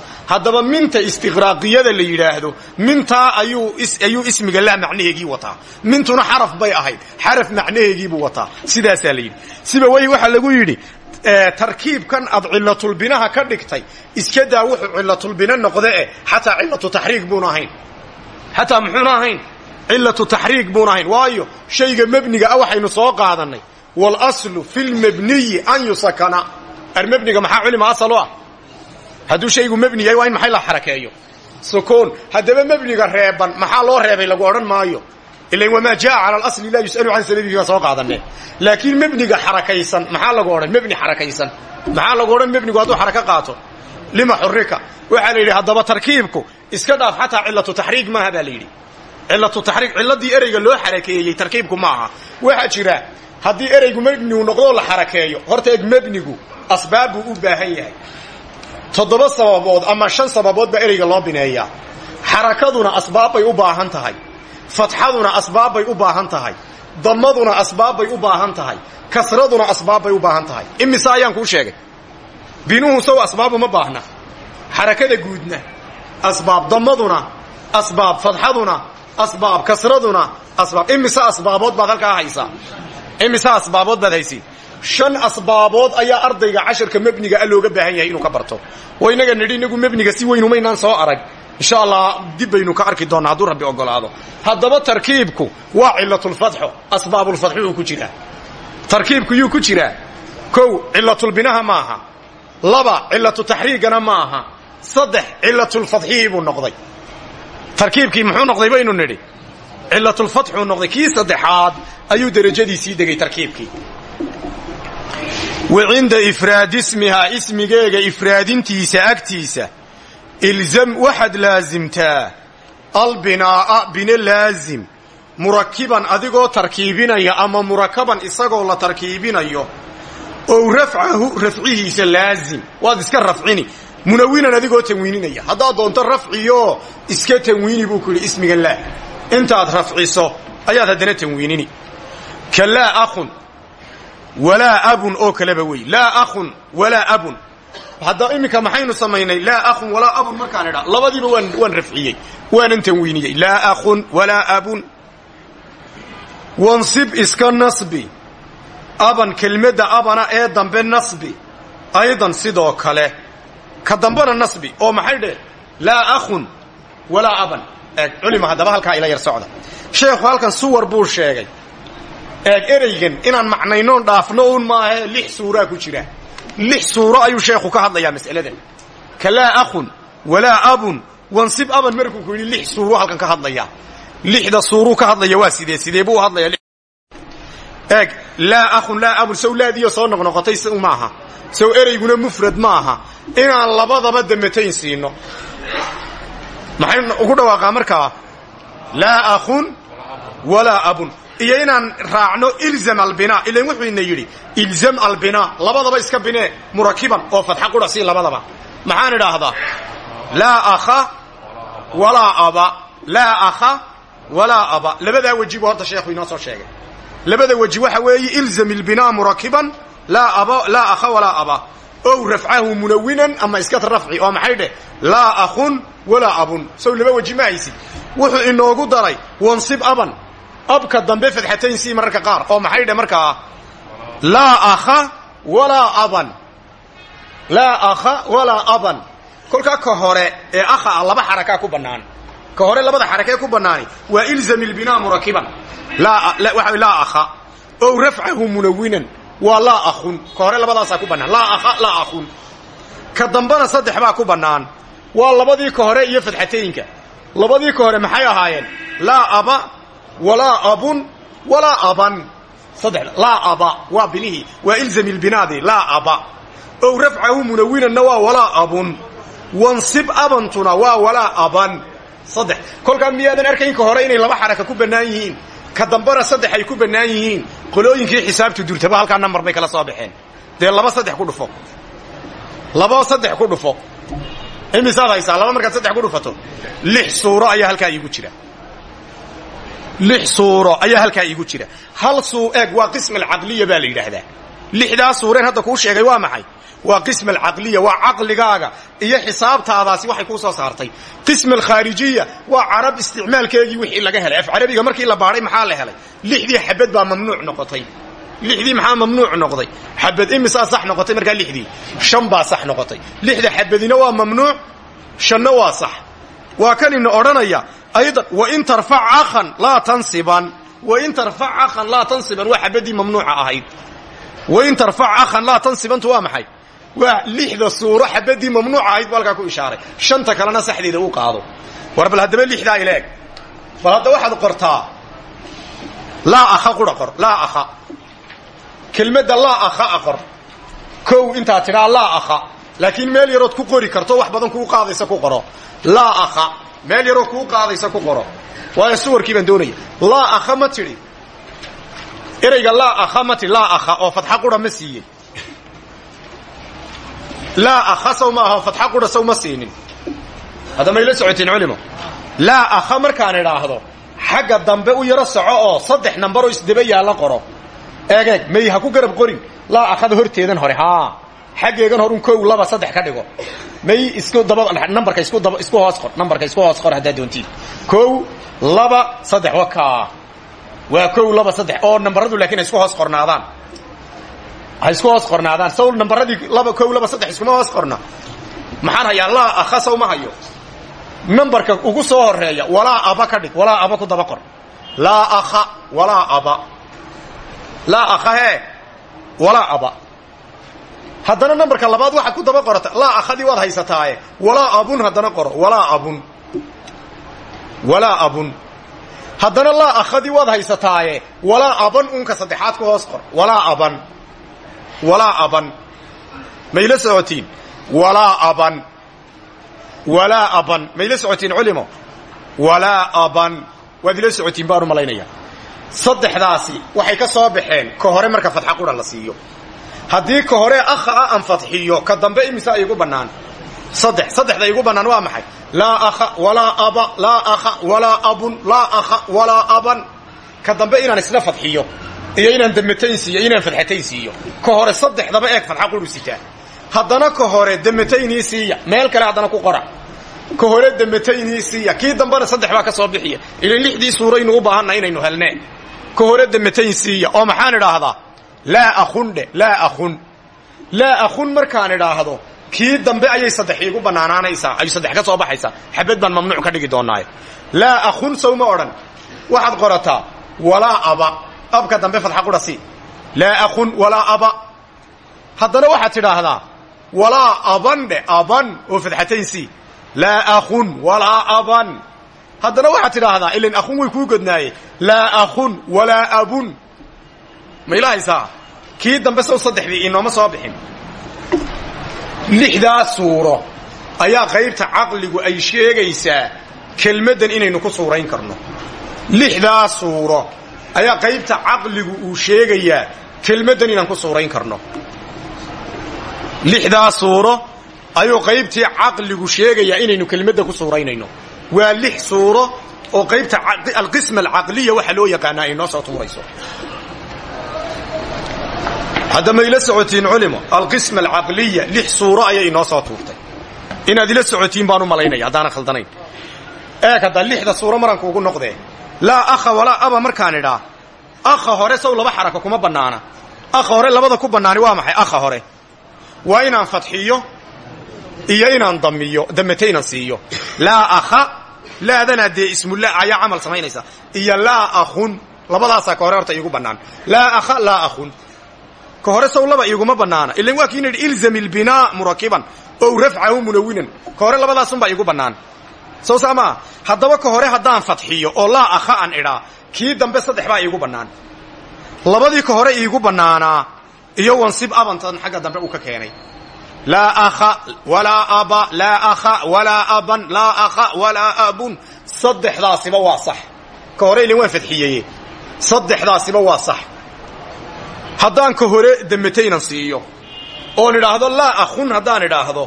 Minta istiqraaqiyada la yidhaahdo mintaa ayuu ismiga laa macnaheegii wataa. Mintuna xaraf bay ahayd xaraf macnaheegiibuu wataa. Sidaasaa la yidhi. Siba wey waxaa lagu yidhi tarkiibkan aad cilatulbinaha ka dhigtay iska daa wuxuu cilatulbina noqde eh xataa cilatu taxriik buuna ahayn. Xataa cilatu taxriik buuna ahayn. Waayo shayga mebniga ah waxaynu soo qaadannay. Waalaslu fi lmebniyi an yusakana. Ar mebniga maxaa culima asal u ah? Hadduu shaygu mebni yahay waa in maxay la xarakeeyo? Sukuun. Haddaba mebniga reeban maxaa loo reebay? Lagu odhan maayo. Ilan wamaa jaa cala alasli laa yus'alu can sababihi baa soo qaadanee laakiin mebniga xarakaysan maxaa lagu odhan? Mebni xarakaysan. Maxaa lagu odhan? Mebnigu hadduu xaraka qaato. Lima xurika waxaa la yidhi haddaba tarkiibku iska dhaaf xataa cilatu taxriik maaha baa la yidhi cilatu taxriik cilladii ereyga loo xarakeeyey tarkiibku ma aha. Waxaa jira haddii ereygu mebnigu noqdoo la xarakeeyo. Horta eg mebnigu asbaab u baahan yahay. Toddoba sababood ama shan sababood baa ereyga loo bineeyaa. Xarakaduna asbaab bay u baahan tahay. Fatxaduna asbaab bay u baahan tahay. Damaduna asbaab bay u baahan tahay. Kasraduna asbaab bay u baahan tahay. Imise ayaan kuu sheegay. Binuhu sow asbaabu ma baahna. Xarakada guudna asbaab damaduna asbaab fatxaduna asbaab kasraduna asbaab. Imise asbaabood baad halkaa haysaa imise asbaabood baad haysiin shan asbaabood ayaa ardayga casharka mebniga a looga baahan yahay inuu ka barto. Wa inaga nidhi inagu mebniga si weynumaynaan soo arag. Insha allah dib baynu ka arki doonnaa hadduu rabbi ogolaado haddaba tarkiibku waa cilatulfatxo asbaabulfatxuuu ku jiraa tarkiibku yuu ku jiraa kow cilatulbinaha ma aha. Laba cilatu taxriigana ma aha. Saddex cilatulfatxihii buu noqday tarkiibkii muxuu noqday baynu nidhi. Cilatulfatxuu noqday kii saddexaad ayuu derajadiisii degay tarkiibkii. Wa cinda ifraadi ismihaa ismigeega ifraadintiisa agtiisa ilzam waxaad laasimtaa albinaa'a bine laazim murakiban adigoo tarkiibinaya ama murakaban isagoo la tarkiibinayo ow rafcahu rafcihiisa laazim. Waad iska rafcini munawinan adigoo tanwiininaya haddaad doonto rafciyo iska tanwiini buu ku yidhi ismigan laa intaad rafciso ayaad haddana tanwiinini ka laa akhun walaa abun oo kaleba wey laa akhun walaa abun. Hadda iminka maxaynu samaynay laa akhun walaa abun markaan idhaa. Labadiiba waan rafciyey waanan tanwiiniyey laa akhun walaa abun. Wansib iska nasbi. Aban kelmadda abana ee dambe nasbi. Aydan sidoo kale ka nasbi oo maxay dheh? Laa akhun walaa aban. Eeg culima haddaba halkaa ila yar socda. Sheekhu halkan suwar buu sheegay. Eeg ereygan inaan macnaynoon dhaafno uun maahe lix suuraa ku jira. Lix suuro ayuu sheekhu ka hadlayaa mas'aladan. Ka laa walaa abun. Wansib aban markuu ku lix suuruu halkan ka hadlayaa. Lixda suuruu ka hadlaya waa sidee sidee buu hadlaya eeg laa akhun laa abun sow laadiyo soo sow ereyguna mufrad maaha. Inaan labadaba damatayn siino. Maxaynu ugu dhawaaqaa markaa laa akhun walaa abun. Iyo raacno ilzam albinaa ilan wuxuu ina yidhi ilzam albinaa labadaba iska binee murakiban oo fatxa qura sii labadaba. Maxaan idhaahdaa? Laa akha walaa aba. Laa akha walaa aba. Labadaa weji buu sheekhu inoo soo sheegay. Labada weji waxa weeye ilzam ilbinaa murakiban laa akha walaa aba. Ow rafcahu munawinan ama iska rafci oo maxay dheh laa akhun walaa abun. Sow laba weji ma haysid. Wuxuu inoogu daray wansib aban. Abka dambe fadxatayn sii mararka qaar oo maxay dheh markaa laa akha walaa aban. Laa akha walaa aban. Kolkaa ka hore ee akha ah laba xarakaa ku bannaan. Ka hore labada xarakee ku bannaani. Waa ilzam ilbinaa murakiban. Laa akha. Ow rafcahu munawinan waa laa akhun. Ka hore labadaasaa ku bannaan. Laa akha laa akhun. Ka dambena saddex baa ku bannaan. Waa labadii ka hore iyo fadxatayinka labadii ka hore maxay ahaayeen? Laa aba walaa abun walaa aban. Saddex laa aba. Waa binihii waa ilzam ilbinaadi laa aba. Ow rafcahu munawinanna waa walaa abun. Wansib abantuna waa walaa aban. Saddex kolkaa miyaadan arkayn ka hore inay laba xaraka ku bannaan yihiin ka dambena saddex ay ku bannaan yihiin qolooyinkii xisaabtu durtaba halkaa nambar bay kala soo baxeen. Dee laba saddex ku dhufo. Laba saddex ku dhufo. Imisaad haysaa laba markaad saddex ku dhufato. Lix suuro ayaa halkaa iigu jira. Lix suuro ayaa halkaa iigu jira. Hal suu eeg waa qism alcaqliya baa la yidhaahdaa. Lixdaa suureen hadda kuu sheegay waa maxay waa qism alcaqliya waa caqligaaga iyo xisaabtaadaasi waxay kuu soo saartay. Qism alkhaarijiya waa carab isticmaalkeegii wixii laga helay. Af carabiga markii la baadhay maxaa la helay? Lixdii xabad baa mamnuuc noqotay. Lixdii maxaa mamnuuc noqday? Xabad imisaa sax noqotay markaa lixdii. Shan baa sax noqotay. Lixda xabadina waa mamnuuc shanna waa sax. Waa kan ina odhanaya aydan wain tarfac akhan laa tansiban. Wain tarfac akhan laa tansiban waa xabadii mamnuuca ahayd. Wain tarfac akhan laa tansibantu waa maxay waa lixda suuro xabadii mamnuuca ahayd bu ku ishaaray. Shanta kalena saxdeeda u qaado. War bal haddaba lixdaa bal hadda waxaad qortaa laa akha qor laa akha. Kelmadda laa akha a qor. Kow intaad tidhaa akha. Laakiin meel yarood ku qori karto wax badan kuu qaadaysa ku qoro. Laa akha. Meel yaroo kuu qaadaysa ku qoro. Waayo suwarkii baan doonaya. Laa akha ma tidhi. Ereyga laa akha ma tidhi akha oo fatxa qura ma laa akha saw ma aho fatxa qudha saw ma siinin hadda mayla socotiin culimo laa akha markaan idhaahdo xagga dambe u yaro soco oo saddex nambaroo isdaba yaalla qoro eegeeg may ha ku garab qorin laa akhada horteedan hore haa xaggeegan horun kow laba saddex ka dhigo may isku daba nambarka isku daba isku hoos qor nambarka isku hoos qor haddaad doontiin kow laba saddex wakaa waa kow laba saddex oo nambaradu laakiin ay isku hoos qornaadaan ha hoos qornaadaan. Saw nambaradii laba kow laba saddex iskuma hoos qorna maxaan hayaa laa akha ma hayo. Nambarka ugu soo horreeya walaa aba ka dhig walaa aba ku daba qor laa akha walaa aba. Laa akha hee walaa aba. Haddana nambarka labaad waxaad ku daba qorata laa akhadii waad haysataaye. Walaa abun haddana qoro walaa abun. Walaa abun. Haddana laa akhadii waad haysataaye walaa aban unka saddexaad ku hoos qor walaa aban walaa aban. Mayla socotiin? Walaa aban. Walaa aban. Mayla socotiin culimo? Walaa aban. Waad ila socotiin baan u malaynaya. Saddexdaasi waxay ka soo baxeen ka hore marka fatxa qura la siiyo. Haddii ka hore akha a aan fadxiyo ka dambe imise ay igu bannaan? Saddex. Saddexda igu bannaan waa maxay? Laa akha walaa aba laa akha walaa abun laa akha walaa aban. Ka dambe inaan isla fadxiyo iyo inaan damatayn siiyo inaan fadxatayn siiyo ka hore saddexdaba eeg fadxa quru sitaa. Haddana ka hore damataynii siiya meel kale haddana ku qora. Ka hore damataynii siiya kii dambena saddex baa ka soo bixiya. Ilan lixdii suuraynu u baahanna inaynu helnee ka hore damatayn siiya oo maxaan idhaahdaa? Laa akhun dhe akhun. Laa akhun markaan idhaahdo kii dambe ayay saddex iigu bannaanaanaysaa ayuu saddex ka soo baxaysaa. Xabad baan mamnuuc ka dhigi doonaaye laa akhun sow ma odhan. Waxaad qorataa walaa aba abka dambe fadxa qura laa akhun walaa aba. Haddana waxaad tidhaahdaa walaa aban dhe aban oo fadxatayn si laa akhun walaa aban. Haddana waxaad tidhaahdaa ilan akhun way kuu godnaaye. Laa akhun walaa abun. Ma ilahaysaa? Kii dambe sow saddexdii inooma soo bixin. Lixdaa suuro ayaa qaybta caqligu ay sheegaysaa kelmaddan inaynu ku suurayn karno. Lixdaa suuro ayaa qaybta caqligu uu sheegayaa kelmaddan inaan ku suurayn karno. Lixdaa suuro ayuu qaybtii caqligu sheegayaa inaynu kelmadda ku suuraynayno. Waa lix suuro oo qaybta alqisma alcaqliya waxa loo yaqaanaa ay noo soo tuurayso. Hadda ila socotiin culimo. Alqisma alcaqliya lix suuro ayay inoo soo tuurtay. Inaad ila socotiin baan u malaynaya haddaanan khaldanayn. Eeg hadda lixda suuro maranku ugu noqdee laa akha walaa aba markaan idhaa. Akha hore sow laba xaraka kuma bannaana. Akha hore labada ku bannaani waa maxay? Akha hore. Waa inaan fadxiyo iyo inaan damiyo damataynan siiyo. Laa akha laadanaa dee ismula ayaa camal samaynaysa. Iyo laa akhun labadaasaa ka hore horta iigu bannaan. Laa akha laa akhun. Ka hore sow laba iiguma bannaana. Ilan waa kiina ilzam ilbinaa murakiban. Ow rafcahu munawinan ka hore labadaasunbaa iigu bannaan sow saa maa haddaba ka hore haddaan fadxiyo oo laa akha aan idhaa kii dambe saddex baa iigu bannaan. Labadii ka hore iigu bannaanaa iyo wansib abantan xagga dambe uu ka keenay. Laa akha walaa aba laa akha walaa aban laa akha walaa abun. Saddexdaasiba waa sax. Ka hore ilan waan fadxiyeye saddexdaasiba waa sax. Haddaan ka hore damataynan siiyo. Oon idhaahdo laa akhun haddaan idhaahdo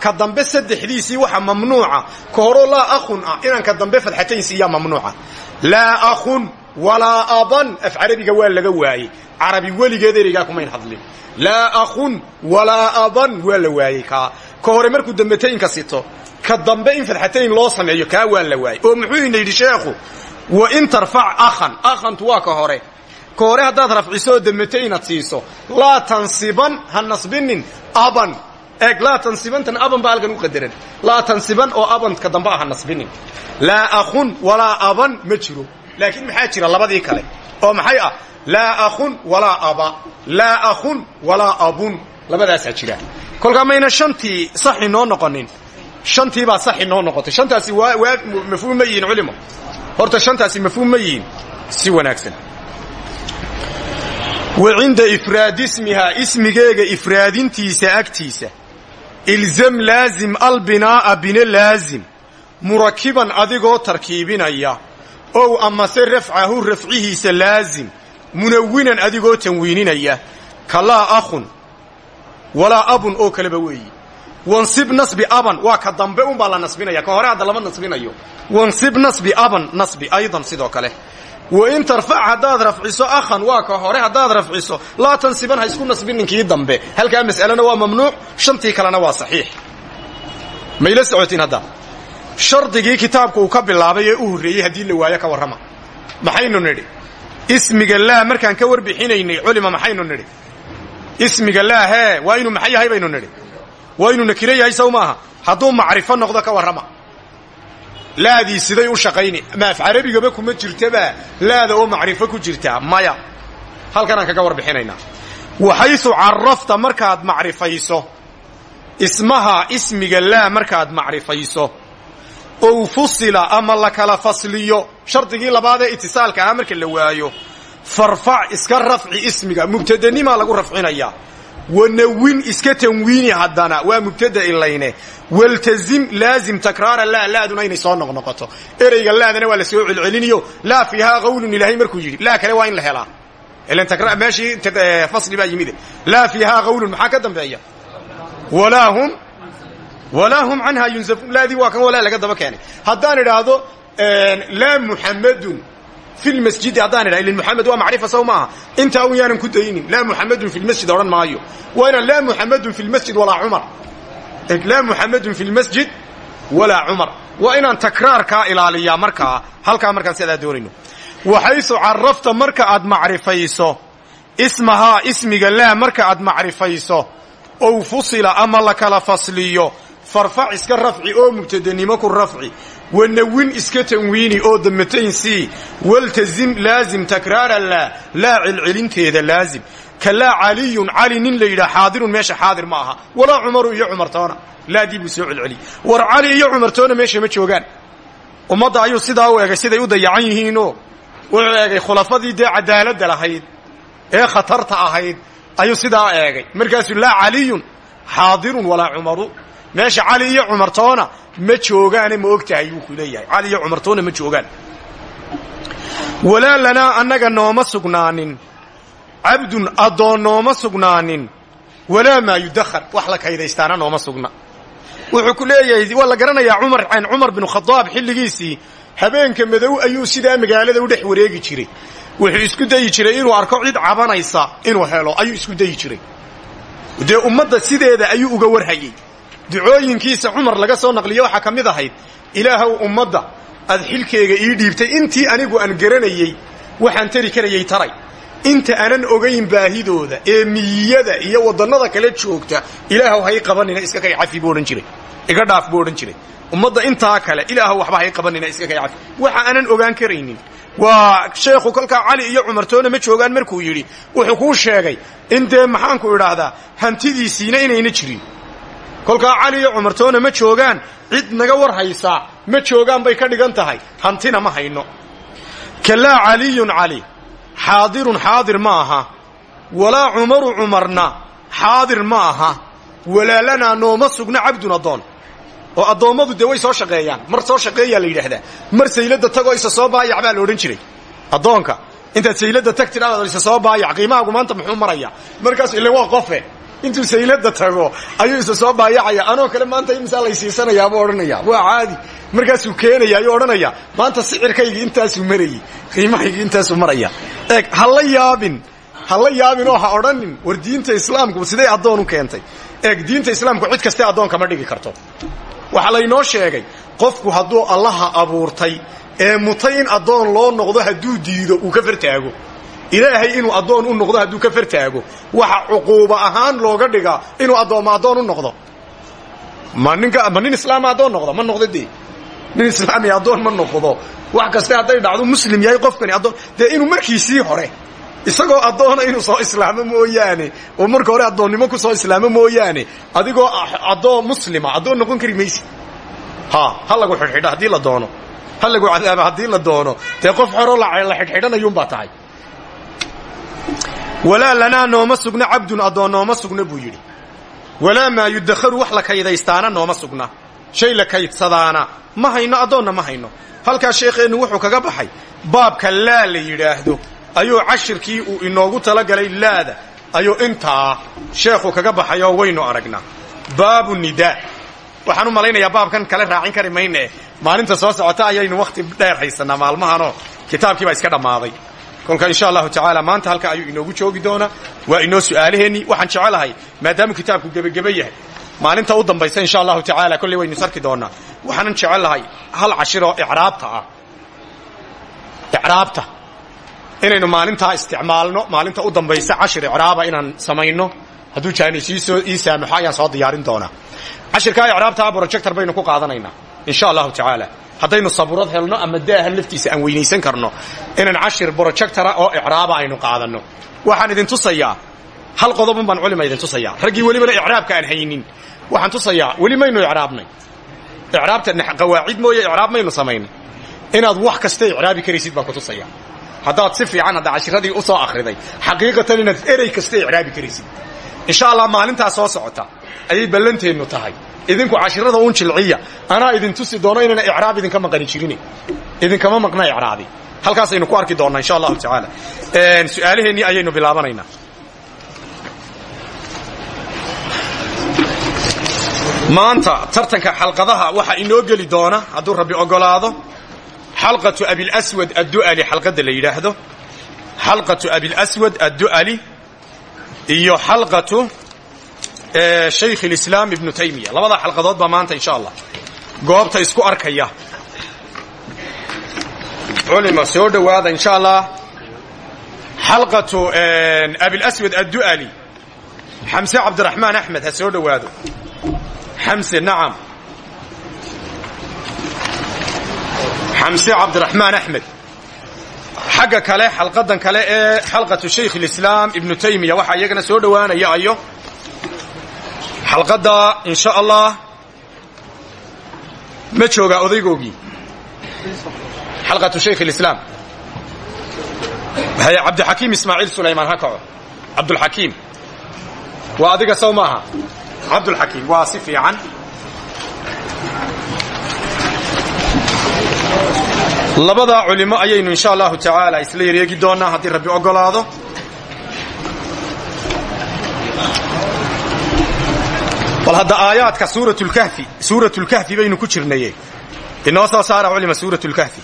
ka dambe saddexdiisii waxa mamnuuca. Ka horoo akhun ah inaan ka dambe fadxatayn siiyaa mamnuuca. Laa akhun walaa aban af carabiga waa laga waayey. Carabi weligeed ereygaa kumayn hadlin. Laa akhun walaa aban waa la waayey kaa. Ka hore markuu dambataynka ka dambe in fadxatayn loo sameeyo kaa waa la waayey. Oo muxuu ina sheekhu wa in tarfac akhan. Akhantu waa ka hore. Ka hore haddaad rafcisooo damataynaad siiso laa tansiban ha nasbinin aban eeg laa tansibantan aban baa halkan u qadaran laa tansiban oo abanka dambe ah ha nasbinin. Laa akhun walaa aban ma jiro. Laakiin maxaa jira labadii kale? Oo maxay ah? Laa akhun walaa aba. Laa akhun walaa abun. Labadaasaa jira. Kolkaa mayna shantii sax inoo noqonin. Shantiibaa sax inoo noqotay. Shantaasi mafhuum ma yihiin culimo. Horta shantaasi mafhuum ma yihiin. Si wanaagsan. Wa cinda ifraadi ismihaa ismigeega ifraadintiisa agtiisa ilzam laazim albinaa'a bine laazim murakiban adigoo tarkiibinaya ow amase rafcahu rafcihiisa laazim munawinan adigoo tanwiininaya ka laa akhun walaa abun oo kaleba weeyi wansib nasbi aban waa ka dambe unbaa la nasbinaya ka hore hadda lama nasbinayo wansib nasbi aban nasbi aydan sidoo kale wain tarfac haddaad rafciso akhan waa ka hore haddaad rafciso laa tansiban ha isku nasbin ninkii dambe. Halkaa mas'alena waa mamnuuc shantii kalena waa saxiix. Mayla socotiin hadda? Shardigii kitaabka uu ka bilaabay ee u horreeyey haddii la waayo ka warrama. Maxaynu nidhi? Ismiga laa markaan ka warbixinaynay culima maxaynu nidhi? Ismiga laa hee waa inuu maxay yahay baynu nidhi? Waa inuu nakiro yahay sow maaha? Hadduu macrifo noqdo ka warrama laadii siday u shaqayni. Ma af carabigaba kuma jirtaba laada oo macrifo ku jirtaa maya. Halkanaan kaga warbixinaynaa waxaysu carafta markaad macrifayso. Ismaha ismiga laa markaad macrifayso. Ow fusila ama la kala fasliyo. Shardigii labaadee itisaalka ahaa marka la waayo. Farfac iska rafci ismiga. Mubtadanimaa lagu rafcinayaa wanawin iska tanwiini haddana? Waa mubtada ilayne. Waltazim laazim takraara laa laaduna inay soo noqnoqoto ereyga laadana waa la soo celceliniyo. Laa fiihaa qawlun ilaahay markuu yidhi. Laa kale waa in la helaa. Ilan meeshii fasli baa yimide laa fiihaa qawlun maxaa ka dambeeya? Walaa hum walaa hum canhaa yunsafuun laadii waa kan walaa laga daba keenay. Haddaan idhaahdo laa muxammadun fi lmasjidi haddaan idhah ilin muxamed waa macrifa sow maaha intaa un yaanan ku daynin laa muxammadun fi lmasjid odhan maayo waa inaan laa muxammadun fi lmasjid walaa cumar laa muxammadun fi lmasjid walaa cumar waa inaan takraarkaa ilaaliyaa markaa halkaa markaan sidaa doonayno waxaysu carafta marka aad macrifayso ismahaa ismiga laa marka aad macrifayso ow fusila ama la kala fasliyo farfac iska rafci oo mubtadanimo ku rafci wanawin iska tanwiini oo damatayn sii waltazim laazim takraara laa laa celcelinteeda laazim ka laa caliyun cali nin la yidhaha xaadirun meesha xaadir ma aha walaa cumaru iyo cumartoona laadii buu soo celceliyey war cali iyo cumartoona meesha ma joogaan. Ummadda ayuu sidaa u egay siday u dayacan yihiinoo. Wuxuu eegay khulafadii dee cadaaladda lahayd ee khatarta ahayd ayuu sidaa eegay. Markaasuu laa caliyun xaadirun walaa cumaru meesha cali iyo cumartoona ma joogaane ma og tahay buu ku leeyahay. Cali iyo cumartoona ma joogaan. Walaa lanaa annaga nooma sugnaanin. Cabdun addoon nooma sugnaanin. Walaa maa yudakhar. Wax la kaydaystaana nooma sugna. Wuxuu ku leeyahay waa la garanayaa cumar can cumar binu khadaab xilligiisii. Habeenka madow ayuu sidaa magaalada u dhex wareegi jiray. Wuxuu isku dayi jiray inuu arko cid cabanaysa inuu helo ayuu isku dayi jiray. Dee ummadda sideeda ayuu uga warhayey ducooyinkiisa cumar laga soo naqliyo waxaa ka mid ahayd ilaahow ummadda aad xilkeyga ii dhiibtay. Intii anigu aan garanayey waxaan tari karayay taray. Inta aanan ogayn baahidooda ee miyiyada iyo wadannada kale joogta ilaahow hay qabanina iska kay cafi buu odhan jiray. Iga dhaaf buu jiray. Ummadda intaa kale ilaahow waxba hay qabanina iska kay cafi. Waxa aanan ogaan karaynin. Waa sheekhu kolkaa cali iyo cumartoona ma joogaan markuu yidhi wuxuu kuu sheegay in dee maxaanku idhaahdaa hantidiisiina inayna jirin kolkaa cali iyo cumartoona ma joogaan cid naga war haysaa ma joogaan bay ka dhigan tahay. Hantina ma hayno. Kalaa caliyun cali xaadirun xaadir ma aha. Walaa cumaru cumarna xaadir ma aha. Walaalanaa nooma sugna cabdun addoon. Oo addoommadu dee way soo shaqeeyaan. Mar soo shaqeeyaa la yidhaahdaa. Mar saylada tagoo isa soo baayac baa la odhan jiray. Addoonka intaad saylada tag tidhahdo isa soo baayac qiimahaagu maanta muxuu maraya. Markaas ile waa qofe intuu saylada tago ayuu isa soo baayacaya. Anoo kale maanta imsaa laysiisanayaabuu odhanaya waa caadi. Markaasuu keenaya ayuu odhanaya maanta sicirkaygii intaasuu marayey qiimahaygii intaasuu maraya eeg ha la yaabin. Ha la yaabin oo ha odhanin. War diinta islaamku siday addoon u keentay. Eeg diinta islaamku cid kaste addoon kama dhigi karto. Waxaa laynoo sheegay qofku hadduu allaha abuurtay ee mutay in addoon loo noqdo hadduu diido uu ka fartaago ilaahay inuu addoon u noqdo hadduu ka fartaago. Waxa cuquuba ahaan looga dhigaa inuu addoomma addoon u noqdo. Ma ninka ma nin islaama ma noqdo dee? Nin islaami addoon ma noqdo. Wax kaste hadday dhacdo muslim yahay qofkani addoon dee inuu markiisii hore isagoo addoona inuu soo islaamo mooyaane oo marka hore addoonnimo ku soo islaamo mooyaane adigoo addoon muslima addoon noqon kari maysi. Ha ha lagu xidhxidho la doono. Ha lagu cadaabo haddii la doono. Dee qof xoroo la xidhxidhanayuunbaa tahay walaa lanaa nooma sugna cabdun addoon nooma sugna buu yidhi. Walaa maa yudakharu wax la kaydaystaana nooma sugna. Shay la kaydsadaana. Ma hayno addoonna ma hayno. Halkaa sheekheennu wuxuu kaga baxay baabka laa la yidhaahdo. Ayuu cashirkii uu inoogu talagalay laada. Ayuu intaa sheekhu kaga baxayoo waynu aragnaa baabu nidaa. Waxaan u malaynayaa baabkan kale raacin kari mayne. Maalinta soo socota ayaynu wakhti dheer haysanaa maalmahanoo kitaabkiibaa iska dhammaaday kolka insha allahu tacaala maanta halka ayuu inoogu joogi doonaa waa inoo su'aalaheennii. Waxaan jecelahay maadaamuu kitaabku gebagebe yahay maalinta u dambaysa insha allahu tacaala kolley waynu sarki doonaa. Waxaanan jecel lahay hal cashiroo icraabta ah. Icraabta. Inaynu maalintaa isticmaalno maalinta u dambaysa cashir icraaba inaan samayno. Hadduu jaanis ii saamaxo ayaan soo diyaarin doonaa. Cashirkaa icraabtaa projector baynu ku qaadanaynaa insha allahu tacaala haddaynu saburad helno ama daahan laftiisa aan weynaysan karno inaan cashir projectora oo icraaba aynu qaadanno. Waxaan idin tusayaa hal qodobun baan culima idin tusayaa. Raggii welibana icraabka aan haynin. Waxaan tusayaa weli maynu icraabnay. Icraabta qawaacid mooye icraab maynu samaynay inaad wax kasta icraabi karaysid baan ku tusaya haddaad si fiican hadda cashiradii u soo akhriday xaqiiqatan inaad erey kasta icraabi karaysid. Insha allah maalintaa soo socota ayay ballanteennu tahay idinku cashirada un jilciya. Anaa idin tusi doono inayna icraab idinka maqani jirin idinkama maqna icraabi. Halkaasaynu ku arki doonnaa insha allahu tacaala su'aalaheennii ayaynu bilaabanaynaa. Maanta tartanka xalqadaha waxaa inoo geli doona hadduu rabbi ogolaado xalqatu abilswad addu'ali xalqadda la yidhaahdo xalqatu abilswad addu'ali iyo xalqatu shaykh اlislaam ibnu taymiya labada xalqadood baa maanta insha allah goobta isku arkaya. Culima soo dhowaada insha allah xalqatu abilswad addu'ali. Xamse cabdiraxmaan axmed ha soo dhowaado. Xamse nacam xamse cabdiraxmaan axmed. Xagga kale xalqadan kale ee xalqatu shaykh اlislaam ibnu taymiya waxaa iyagana soo dhowaanaya ayo xalqadda insha allah ma joogaa odaygoogii xalqatu shaykh اlislaam haye cabdixakiim ismaaciil sulaymaan ha kaco? Cabdulxakiim waa adiga sow maaha cabdulxakiim waa si fiican. Labadaa culimo ayaynu insha allahu tacaala isla yareegi doonaa haddii rabbi ogolaado bal hadda aayaadka suuratlkahfi suuratlkahfi baynu ku jirnaye inoo soo saara culima suuratlkahfi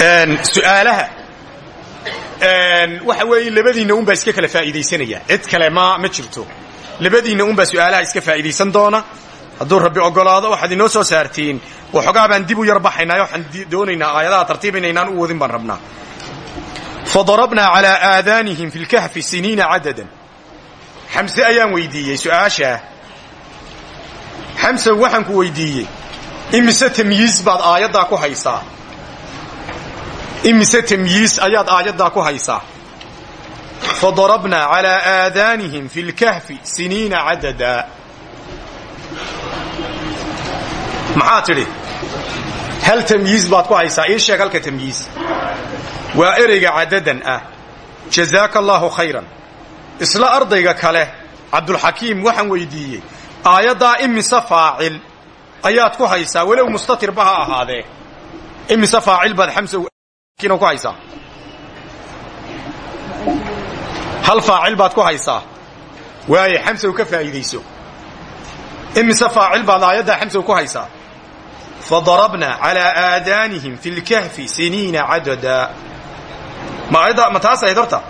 su'aalaha. Waxa weeye labadiinna unbaa iska kala faa'iidaysanaya. Cid kale ma ma jirto. Labadiinna unbaa su'aalaha iska faa'iidaysan doona. Hadduu rabbi ogolaado waxaad inoo soo saartiin. Waxoogaa baan dib u yar baxaynaa waxaan doonaynaa aayadaha tartiib inaynaan u wadin baan rabnaa fadarabnaa calaa aadaanihim fi lkahfi siniina cadadan xamse ayaan weydiiyey su'aashaa xamse waxaan ku weydiiyey imise tamyiis baad aayaddaa ku haysaa imise tamyiis ayaad aayaddaa ku haysaa fadarabnaa calaa aadaanihim fi lkahfi siniina cadada maxaa tidhi hal tamyiis baad ku haysaa ii halka tamyiis waa ereyga cadadan ah. Jazaaka allaahu khayran. Isla ardayga kale cabdulxakiim waxaan weydiiyey aayaddaa imise faacil? Ayaad ku haysaa? Walow mustatirba ha ahaadee imise faacil baad xamsa ku haysaa? Hal faacil baad ku haysaa? Waaye xamsow ka faa'iidayso. Imise faacil baad aayaddaa xamsow ku haysaa? Fadarabna calaa aadaanihim fi lkahfi siniina cadada ma taas ahayd horta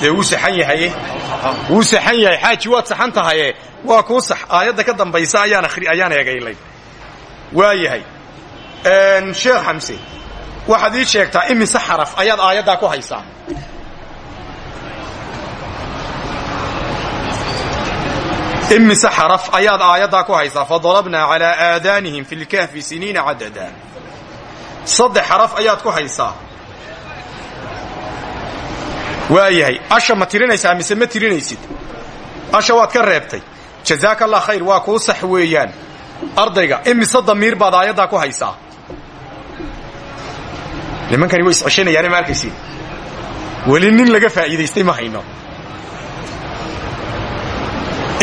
dee wuu saxan yahaye wuu saxan yahay. Xaaji waad saxan tahaye waa kuu sax aayadda ka dambaysa ayaan ayaan eegaylay waa yahay. Sheekh xamse waxaad ii sheegtaa imise xaraf ayaad aayaddaa ku haysaa? Imise xaraf ayaad aayaddaa ku haysaa? Fadarabnaa calaa aadaanihim fi lkahfi siniina cadada. Saddex xaraf ayaad ku haysaa waayahay. Asha ma tirinaysaa mise ma tirinaysid. Asha waad ka reebtay. Jazaaka allah khayr waa kuu sax weeyaan. Ardayga imise damiir baad aayaddaa ku haysaa? Nimankani way isceshanayaane ma arkaysiin. Weli nin laga faa'iidaystay ma hayno.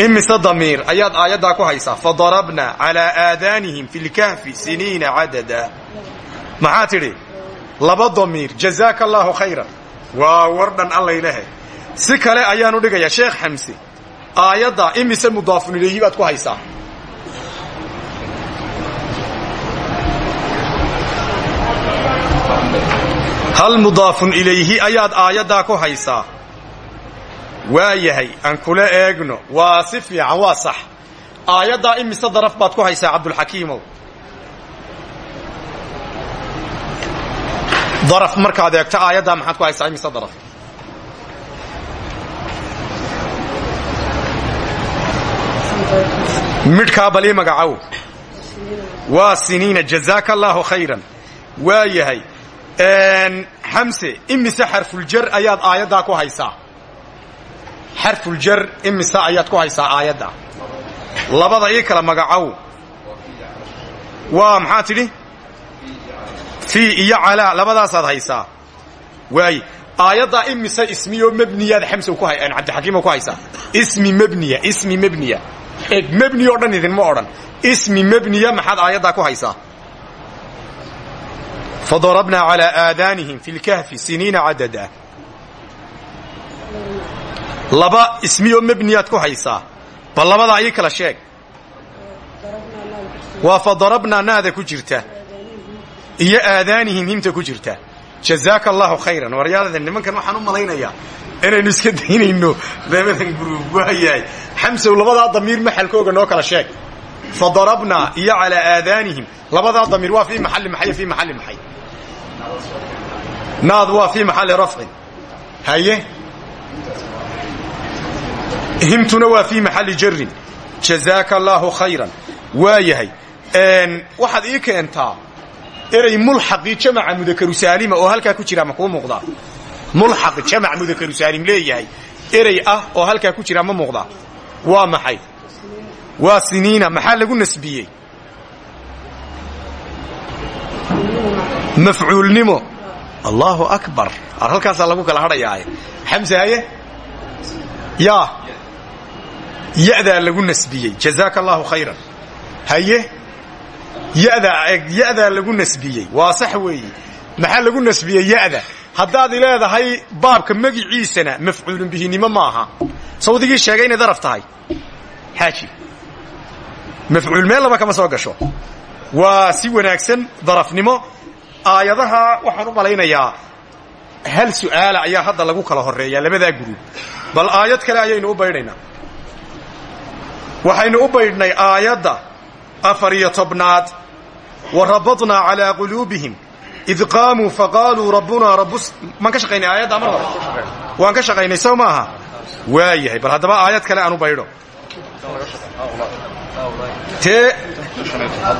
Imise damiir ayaad aayaddaa ku haysaa? Fadarabna calaa aadaanihim fi lkahfi siniina cadada. Maxaa tidhi? Laba damiir. Jazaaka allaahu khayran waa war dhan allaylehe si kale ayaanu dhigayaa sheekh xamse aayadda imise mudaafun ilayhi ku haysaa. Hal mudaafun ilayhi ayaad aayaddaa ku haysaa? Waa yahay aan kula eegno. Waa si fiican waa sax. Aayaddaa imise daraf baad ku haysaa cabdulxakiimow daraf. Markaad eegto aayaddaa maxaad ku haysaa imise daraf? Midhkaa bal ii magacow. Waa siniina jazaaka khayran. Waa yahay. Xamse imise xarfuljar ayaad aayaddaa ku haysaa? Xarfuljar imise ayaad ku haysaa aayadda? Labada ii kala magacow. Waa maxaa tidhi fii iyo calaa labadaasaad haysaa. Waaye aayaddaa imise ismiyoo mebniyaad xamsow ku cabdixakiimow ku haysaa. Ismi mebniya ismi mebniya eeg mebni oo dhan idinma odhan. Ismi mebniya maxaad aayaddaa ku haysaa. Fadarabnaa calaa aadaanihim fi lkahfi siniina cadada. Laba ismiyoo mebniyaad ku haysaa. Bal labadaa ii kala sheeg. Waa fadarabnaa naada ku jirta iyo aadaanihim himta ku jirta. Jazaaka allaahu khayran. Waryaalada nimankan waxaan u malaynayaa inaynu iska daynayno labadan guruub waayahay. Xamsow labadaa damiir maxalkooga noo kala sheeg. Fadarabnaa iyo calaa aadaanihim. Labadaa damiir waa fii maxalli maxay fii maxalli maxay? Naad waa fii maxalli rafcin haye? Himtuna waa fii maxalli jarin jazaaka allaahu khayran. Waa yahay waxaad ii keentaa erey mulxaqii jamaca mudakaru saalima oo halkaa ku jira ma kuu muuqdaa mulxaq jamac mudakaru saalim leeyahay. Erey ah oo halkaa ku jira ma muuqdaa waa maxay? Waa siniina maxaa lagu nasbiyey? Mafcuulnimo. Allaahu akbar. Ar halkaasaa lagu kala hadhayaa xamse haye? Yaa. Yadaa lagu nasbiyey. Jazaaka allaahu khayran. Haye yadaa lagu nasbiyey. Waa sax weeye. Maxaa lagu nasbiyey yada? Haddaad leedahay baabka magiciisana mafcuulun bihinimo maaha? Sawdigii sheegay inay daraf tahay. Xaaji mafcuul meel laba kama soo gasho. Waa si wanaagsan darafnimo. Aayadaha waxaan u malaynayaa hal su'aala ayaa hadda lagu kala horeeyaa labadaa guruub bal aayad kale ayaynu u baydhaynaa waxaynu u baydhnay aayadda afar iyo tobnaad wa rabadnaa calaa quluubihim id qaamuu faqaaluu rabbunaa rabbus maan ka shaqaynay aayaddaa mar hore? Waan ka shaqaynay sow maaha waa bal haddaba aayad kale aan u baydho. Tee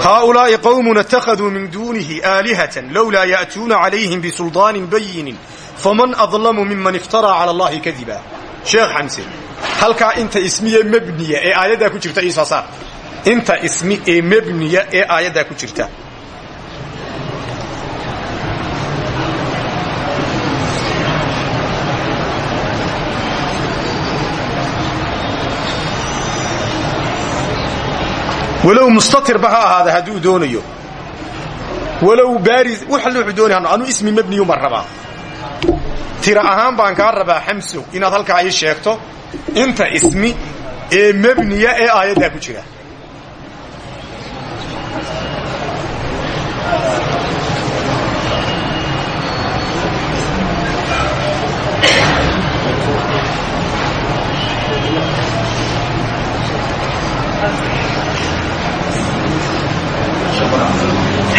haaulaa'i qawmun اtakhaduu min duunihi aalihatan lowlaa ya'tuuna calayhim bisulطaanin bayinin faman adlamu miman iftaraa cala allahi kadiba. Sheekh xamse halkaa inta ismiye mebniya ee aayaddaa ku jirta iisoo inta ismi ee mebniya ee aayaddaa ku jirta. Walow mustatirba ha ahaada hadduu doonayo. Walow baari wuxuu doonay anu ismi mebniyuma rabaa tira ahaan baan kaa rabaa xamsow inaad halkaa ii sheegto inta ismi ee mebniya ee aayaddaa ku jira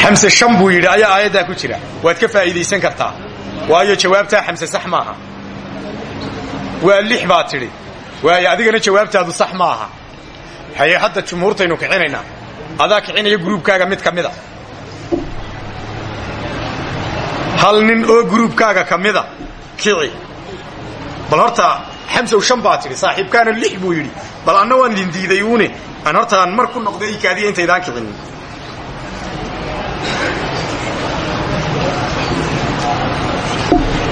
xamse shan buu yidhi ayaa aayaddaa ku jira. Waad ka faa'iidaysan kartaa. Waayo jawaabtaa xamse sax maaha. Waa lix baad tidhi. Waayo adigana jawaabtaadu sax maaha. Haye hadda jumhuurtaynu kicinaynaa adaa kicinaya gruubkaaga mid ka mida hal nin oo gruubkaaga ka mida kici. Bal horta xamsow shan baa tidhi saaxiibkaana lix buu yidhi. Bal anna waan idin diiday uune aan horta aan mar ku noqday kaadiya intaydaan kicinin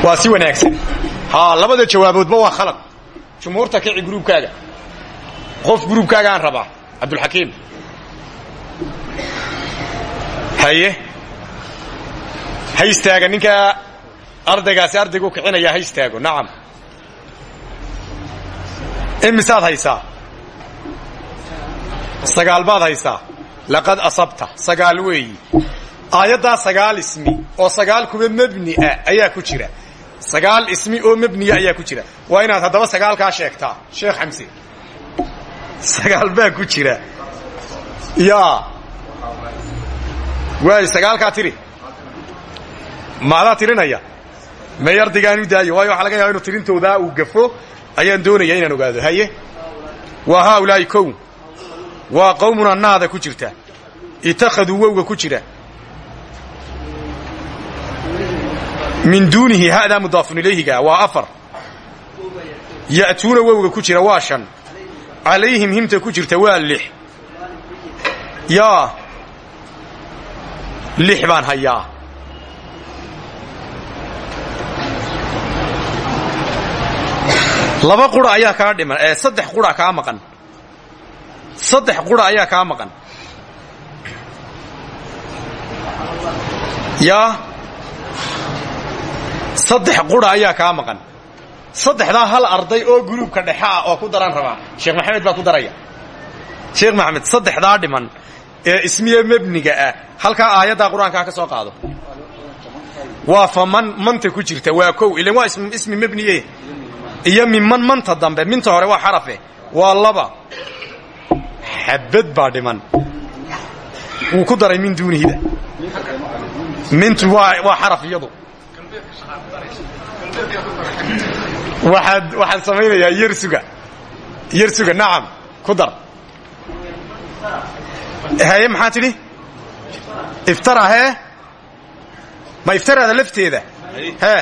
waa si wanaagsan. Haa labada jawaaboodba waa khalad. Jumhuurta kici gruubkaaga qof gruubkaagaan rabaa cabdulxakiim haye. Ha istaaga ninkaa ardaygaasi ardaygu kicinaya ha istaago imisaad haysaa? Sagaal baad haysaa? Laqad asabta. Sagaal weeyi. Aayaddaa sagaal ismi oo sagaal kuba mebni ah ayaa ku jira. Sagaal ismi oo mebniya ayaa ku jira. Waa inaad haddaba sagaalkaa sheegtaa. Sheekh xamse. Sagaal baa ku jira. Yaa waay sagaalkaa tiri. Maadaa tirinaya. May ardaygaan u daayo. Waayo waxaa laga yaaba inu tirintoodaa uu gafo. Ayaan doonaya inaan ogaado. Haye? Waa haaulaa'i kow. Waa qawmuna naada ku jirta. Itakhaduu wowga ku jira. Min duunihi haadaa mudaafun ilayhiga. Waa afar. Ya'tuuna wowga ku jira. Waa shan. Himta ku jirta. Waa lix. Yaa lix baan hayaa laba qura ayaa kaa dhiman ee saddex qura kaa maqan saddex qura ayaa kaa maqan yaa saddex qura ayaa kaa maqan saddexdaa hal arday oo guluubka dhexe ah oo ku daran rabaa sheekh maxamed baa ku daraya sheekh maxamed saddexdaa dhiman ee ismiye mebniga ah. Halkaa aayaddaa qur'aankaa ka soo qaado. Waa fa man manta ku jirta waa kow. Ilan waa ismi mebniye iyo miman manta dambe minta hore waa xarafe waa laba. Xabad baa dhiman. Wuu ku daray min duunihida. Mintu waa xaraf iyadu. Waxaad samaynayaa yersuga. Yersuga nacam ku dar haye maxaa tidhi iftara hee ma iftaraada lafteeda hee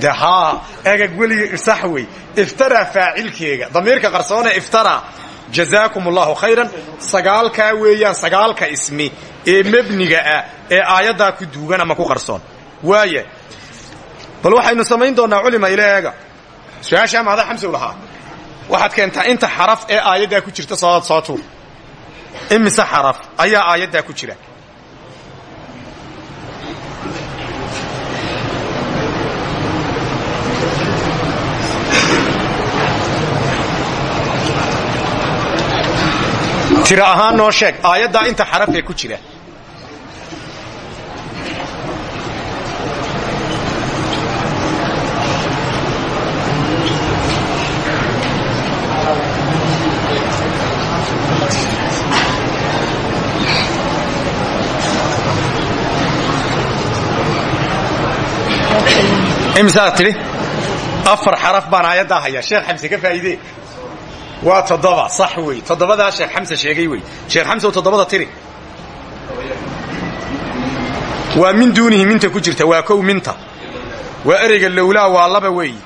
de haa egag weliga sax wey iftara faacilkeega damiirka qarsoone iftara jazaakum allahu khayran sagaalkaa weeyaan sagaalka ismi ee mebniga ah ee aayaddaa ku duugan ama ku qarsoon waaya bal waxaynu samayn doonnaa culima ila eega su'aashaa maadaa xamsow lahaa waxaad keentaa inta xaraf ee aayaddaa ku jirta soo soo tuur imise xaraf? Ayaa aayaddaa ku jira. Tiro ahaan noo sheeg aayaddaa inta xaraf ee ku jira imsaad tidhi? Afar xaraf baan aayaddaa hayaa. Sheekh xamse ka faa'iidee? Waa toddoba. Sax wey toddobadaa sheekh xamse sheegay wey sheekh xamse toddobada tiri waa min duunihi minta ku jirta. Waa kow minta. Waa ereyga lowlaa waa laba weeyi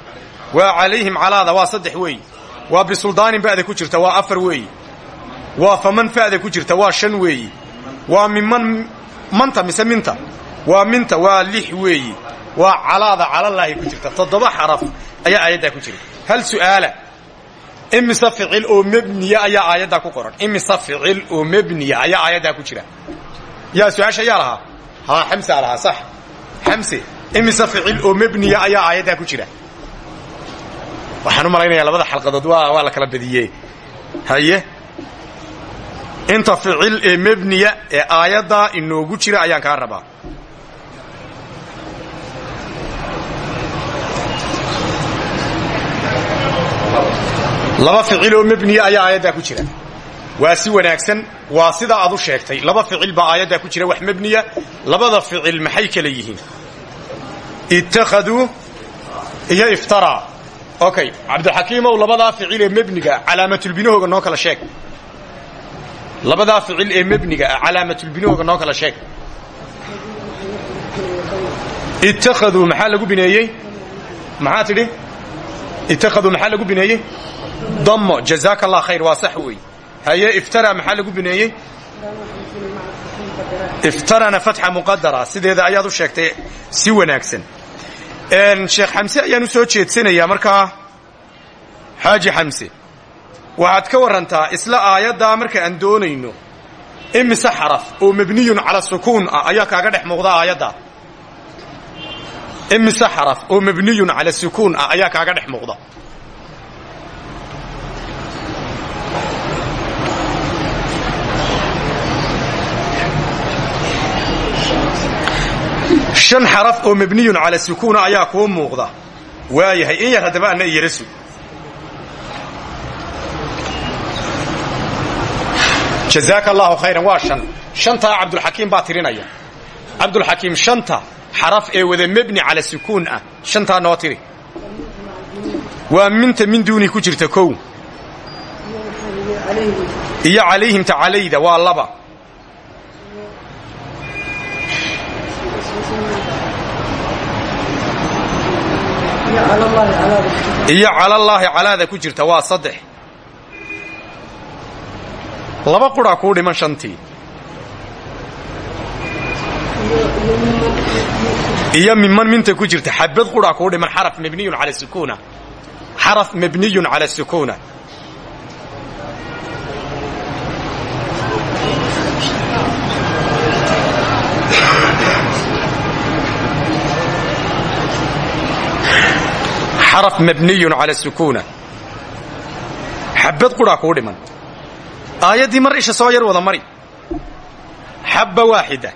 waa calayhim calaada waa saddex weeyi waa bisuldaanin ba'da ku jirta waa afar weeyi waa faman fa'da ku jirta waa shan weeyi waa miman manta mise minta? Waa minta waa lix weeyi waa calaada calalaahi ku jirta. Toddoba xaraf ayaa aayaddaa ku jira. Hal su'aala? Imise ficil oo mebniya ayaa aayaddaa ku qoran? Imise ficil oo mebniya ayaa aayaddaa ku jira? Yaa su'aasha yaa lahaa? Haa xamsaa lahaa sax. Xamse imise ficil oo mebniya ayaa aayaddaa ku jira? Waxaan u malaynayaa labada xalqadood waa waa la kala badiyee. Haye? Inta ficil ee mebniya ee aayaddaa inoogu jira ayaan kaa rabaa laba ficil oo mebniya ayaa aayaddaa ku jira. Waa si wanaagsan waa sida aad u sheegtay. Laba ficil baa aayaddaa ku jira wax mebniya labada ficil maxay kala yihiin? Ittakhaduu iyo iftaraa. Okay cabdilxakiimow labadaa ficil ee mebniga calaamatulbinahooga noo kala sheeg. Labadaa ficil ee mebniga ah calaamatulbinahooga noo kala sheeg. Ittakhaduu maxaa lagu bineeyey? Maxaa tidhi? Ittakhaduu maxaa lagu bineeyey damo jazaaka allah khayr waa sax haye iftara maxaa lagu bineeyey? Iftarana fatxa muqadara sideeda ayaad u sheegtay si wanaagsan. Sheekh xamse ayaan u soo jeedsanayaa markaa xaaji xamse waxaad ka warantaa isla aayaddaa marka aan doonayno. Imise xaraf oo mabniyun cala sukuun ah kaaga dhex muuqda aayaddaa imise xaraf oo mabniyun cala sukuun ah ayaa kaaga dhex muuqda shan xaraf oo mabniyun cala sukuuna ayaa kuu muuqda. Waayahay in yar haddaba anna iyara sug khayran waa shan. Shantaa cabdulxakiim baa tirinaya. Cabdulxakiim shanta xaraf ee wada mebni cala sukuun ah. Shantaa noo tiri. Minta min duuni ku jirta kow. Iyo calayhimta calayda waa laba iyo calallaahi calaada ku jirta waa saddex. Laba quraa kuu dhiman shantii. Iyo miman minta ku jirta xabad quraa kuu dhiman xaraf mabniyun cala sukuuna xaraf mabniyun cala sukuuna xabad quraa kuu dhiman. Aayaddii mar isha soo yar wada mari. Xabba waaxida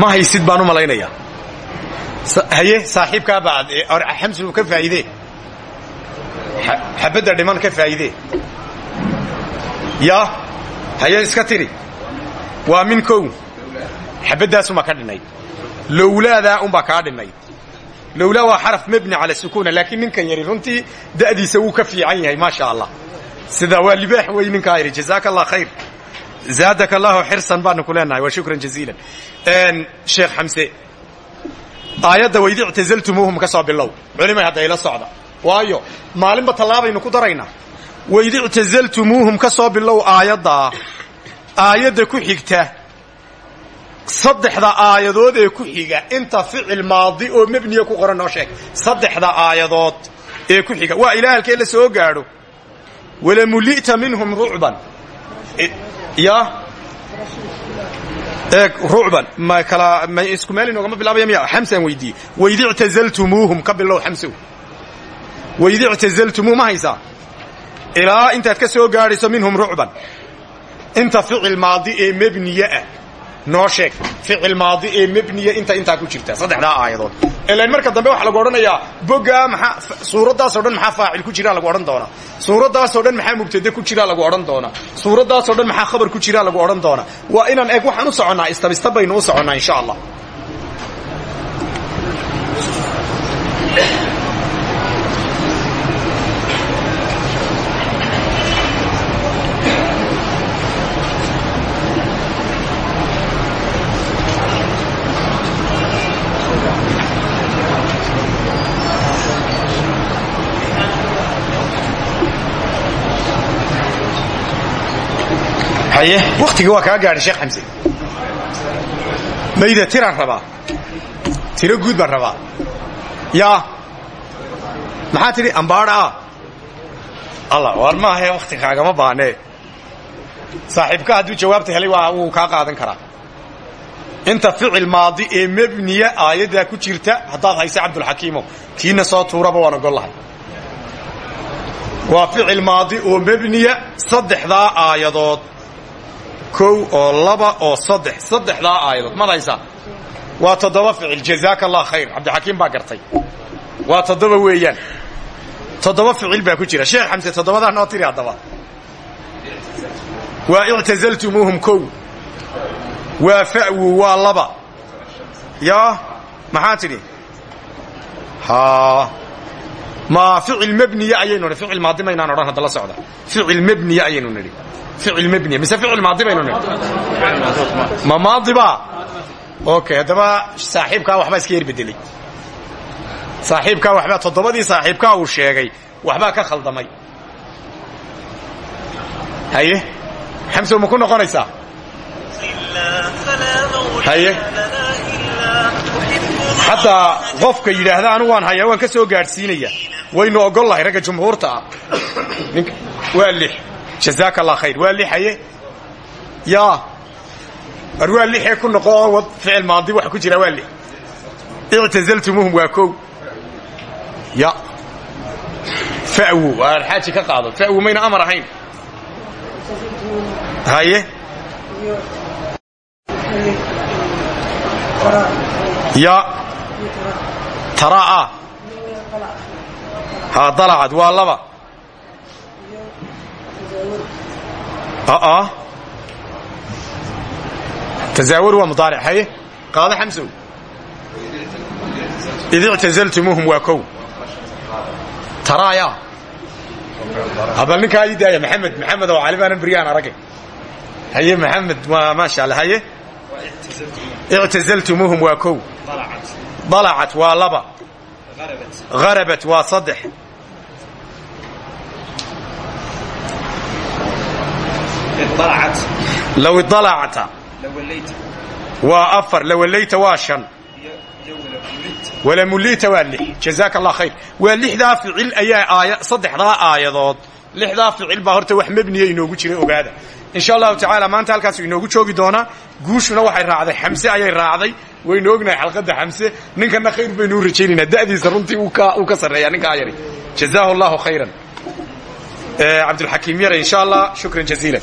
ma haysid baan u malaynayaa haye saaxiibkaa baad xamsi uu ka faa'iidee xabadda dhiman ka faa'iidee yaa haye iska tiri. Waa min kow. Xabaddaasumaa ka dhinnayd lowlaadaa unbaa kaa dhinnayd lowlaa waa xaraf mebni cala sukuuna laakiin ninkan yari runtii da'diisa wuu ka fiican yahay maasha allah. Sidaa waa libaax wey ninkaa yidhi jazaaka allah khayr. Zaadaka allahu xirsan baanu ku leenahay wa shukran jaziilan. Sheekh xamse aayadda waid ictazaltumuuhum ka soo bilow. Culimay hadda ila socda. Waayo maalinba tallaabaynu ku daraynaa waid ictazaltumuuhum ka soo bilow aayaddaa aayadda ku xigta. Saddexda aayadood ee ku xiga. Inta ficil maadi oo mebniya ku qoran noo sheeg. Saddexda aayadood ee ku xiga. Waa ilaa halkee la soo gaadho? Walamuli'ta minhum rucban ya? Eeg rucban ma kala ma isku meel inoogama bilaabaya miya? Xamsaan weydiiyey waid ilaa intaad ka soo gaadhayso minhum rucban inta ficil maadi ee mebniye ah. Noo sheeg ficil maadi ee mebniya inta intaa ku jirta saddexdaa aayadood. Ilan marka dambe waxaa lagu odhanayaa bogaa maxaa suuraddaasoo dhan maxaa faacil ku jiraa lagu odhan doonaa suuraddaasoo dhan maxaa mubtade ku jiraa lagu odhan doonaa suuraddaasoo dhan maxaa khabar ku jiraa lagu odhan doonaa waa inaan eeg waxaan u soconnaa istabista baynu u soconnaa insha allah haye wakhtiga waa kaa gaadhay sheekh xamse. Mayda tiraan rabaa. Tiro guud baan rabaa. Yaa maxaa tidhi? Ambaadha ah. Alla waar maahae wakhti kaagama baanee saaxiibka hadduu jawaabta helay waa wuu kaa qaadan karaa. Inta ficil maadi ee mebniya aayaddaa ku jirta haddaad haysa cabdulxakiimo tiina soo tuuraba waan ogol lahay. Waa ficil maadi oo mebniya saddexdaa aayadood kow oo laba oo saddex. Saddexdaa aayadood maad haysaa waa toddoba ficil. Jazaaka allah khayr. Cabdixakiim baa gartay. Waa toddoba weeyaan. Toddoba ficil baa ku jira. Sheekh xamse toddobadaa noo tiri haddaba. Waa ictazaltumuuhum kow. Waa fa'wu waa laba. Yaa maxaa tidhi haa ma ficil mebniya ayaynu nidhi. Ficil maadi maynaan odhan hadda la socda. Ficil mebniya ayaynu nidhi. Ficil mebniya mise ficil maadi baynu nidhi? Ma maadiba okay haddaba saaxiibkaa waxbaa iska yar bedelay. Saaxiibkaa waxbaa toddobadii saaxiibkaa uu sheegay waxbaa ka khaldamay. Haye? Xamse ma ku noqonaysaa? Haye? Xataa qofka yidhaahda anigu waan hayaa waan ka soo gaadhsiinaya waynu ogol lahay ragga jumhuurta. Ah waa lix. Jazaaka allah khayr. Waa lixaye yaa. War waa lixee ku noqo oo ficil maadi waxa ku jira waa lix. Ictazaltumuhum waa kow. Ya fa'wu. Waa alxaaji ka qaado. Fa'wu mayna amar ahayn. Haye? Ya taraa dalacad waa laba. Aa tazaawar waa mudaaric haye qaado xamsow. Id ictazaltumuuhum waa kow. Taraaya. Habal ninkaa ii daaya maxamed. Maxamed oo cali baanan beryaan aragay haye maxamed maasha allah haye. Ictazaltumuuhum waa kow. Dalacat waa laba harabat waa saddex low idalacta waa afar lawallayta waa shan walamuliita waa lix jazaaka allah khayr waa lixdaa ficil ayaa aaya saddexdaa aayadood lixdaa ficil baa horta wax mebniya inoogu jira ogaada insha allahu tacaala maanta halkaasu inoogu joogi doonaa guushuna waxay raacday xamse ayay raacday waynu ognahay xalqadda xamse ninkana khayr baynu u rajaynaynaa da'diisa runtii uu ka sarreeyaa ninkaa yari. Jazaahu allahu khayran cabdulxakiim yare insha allah shukran jaziila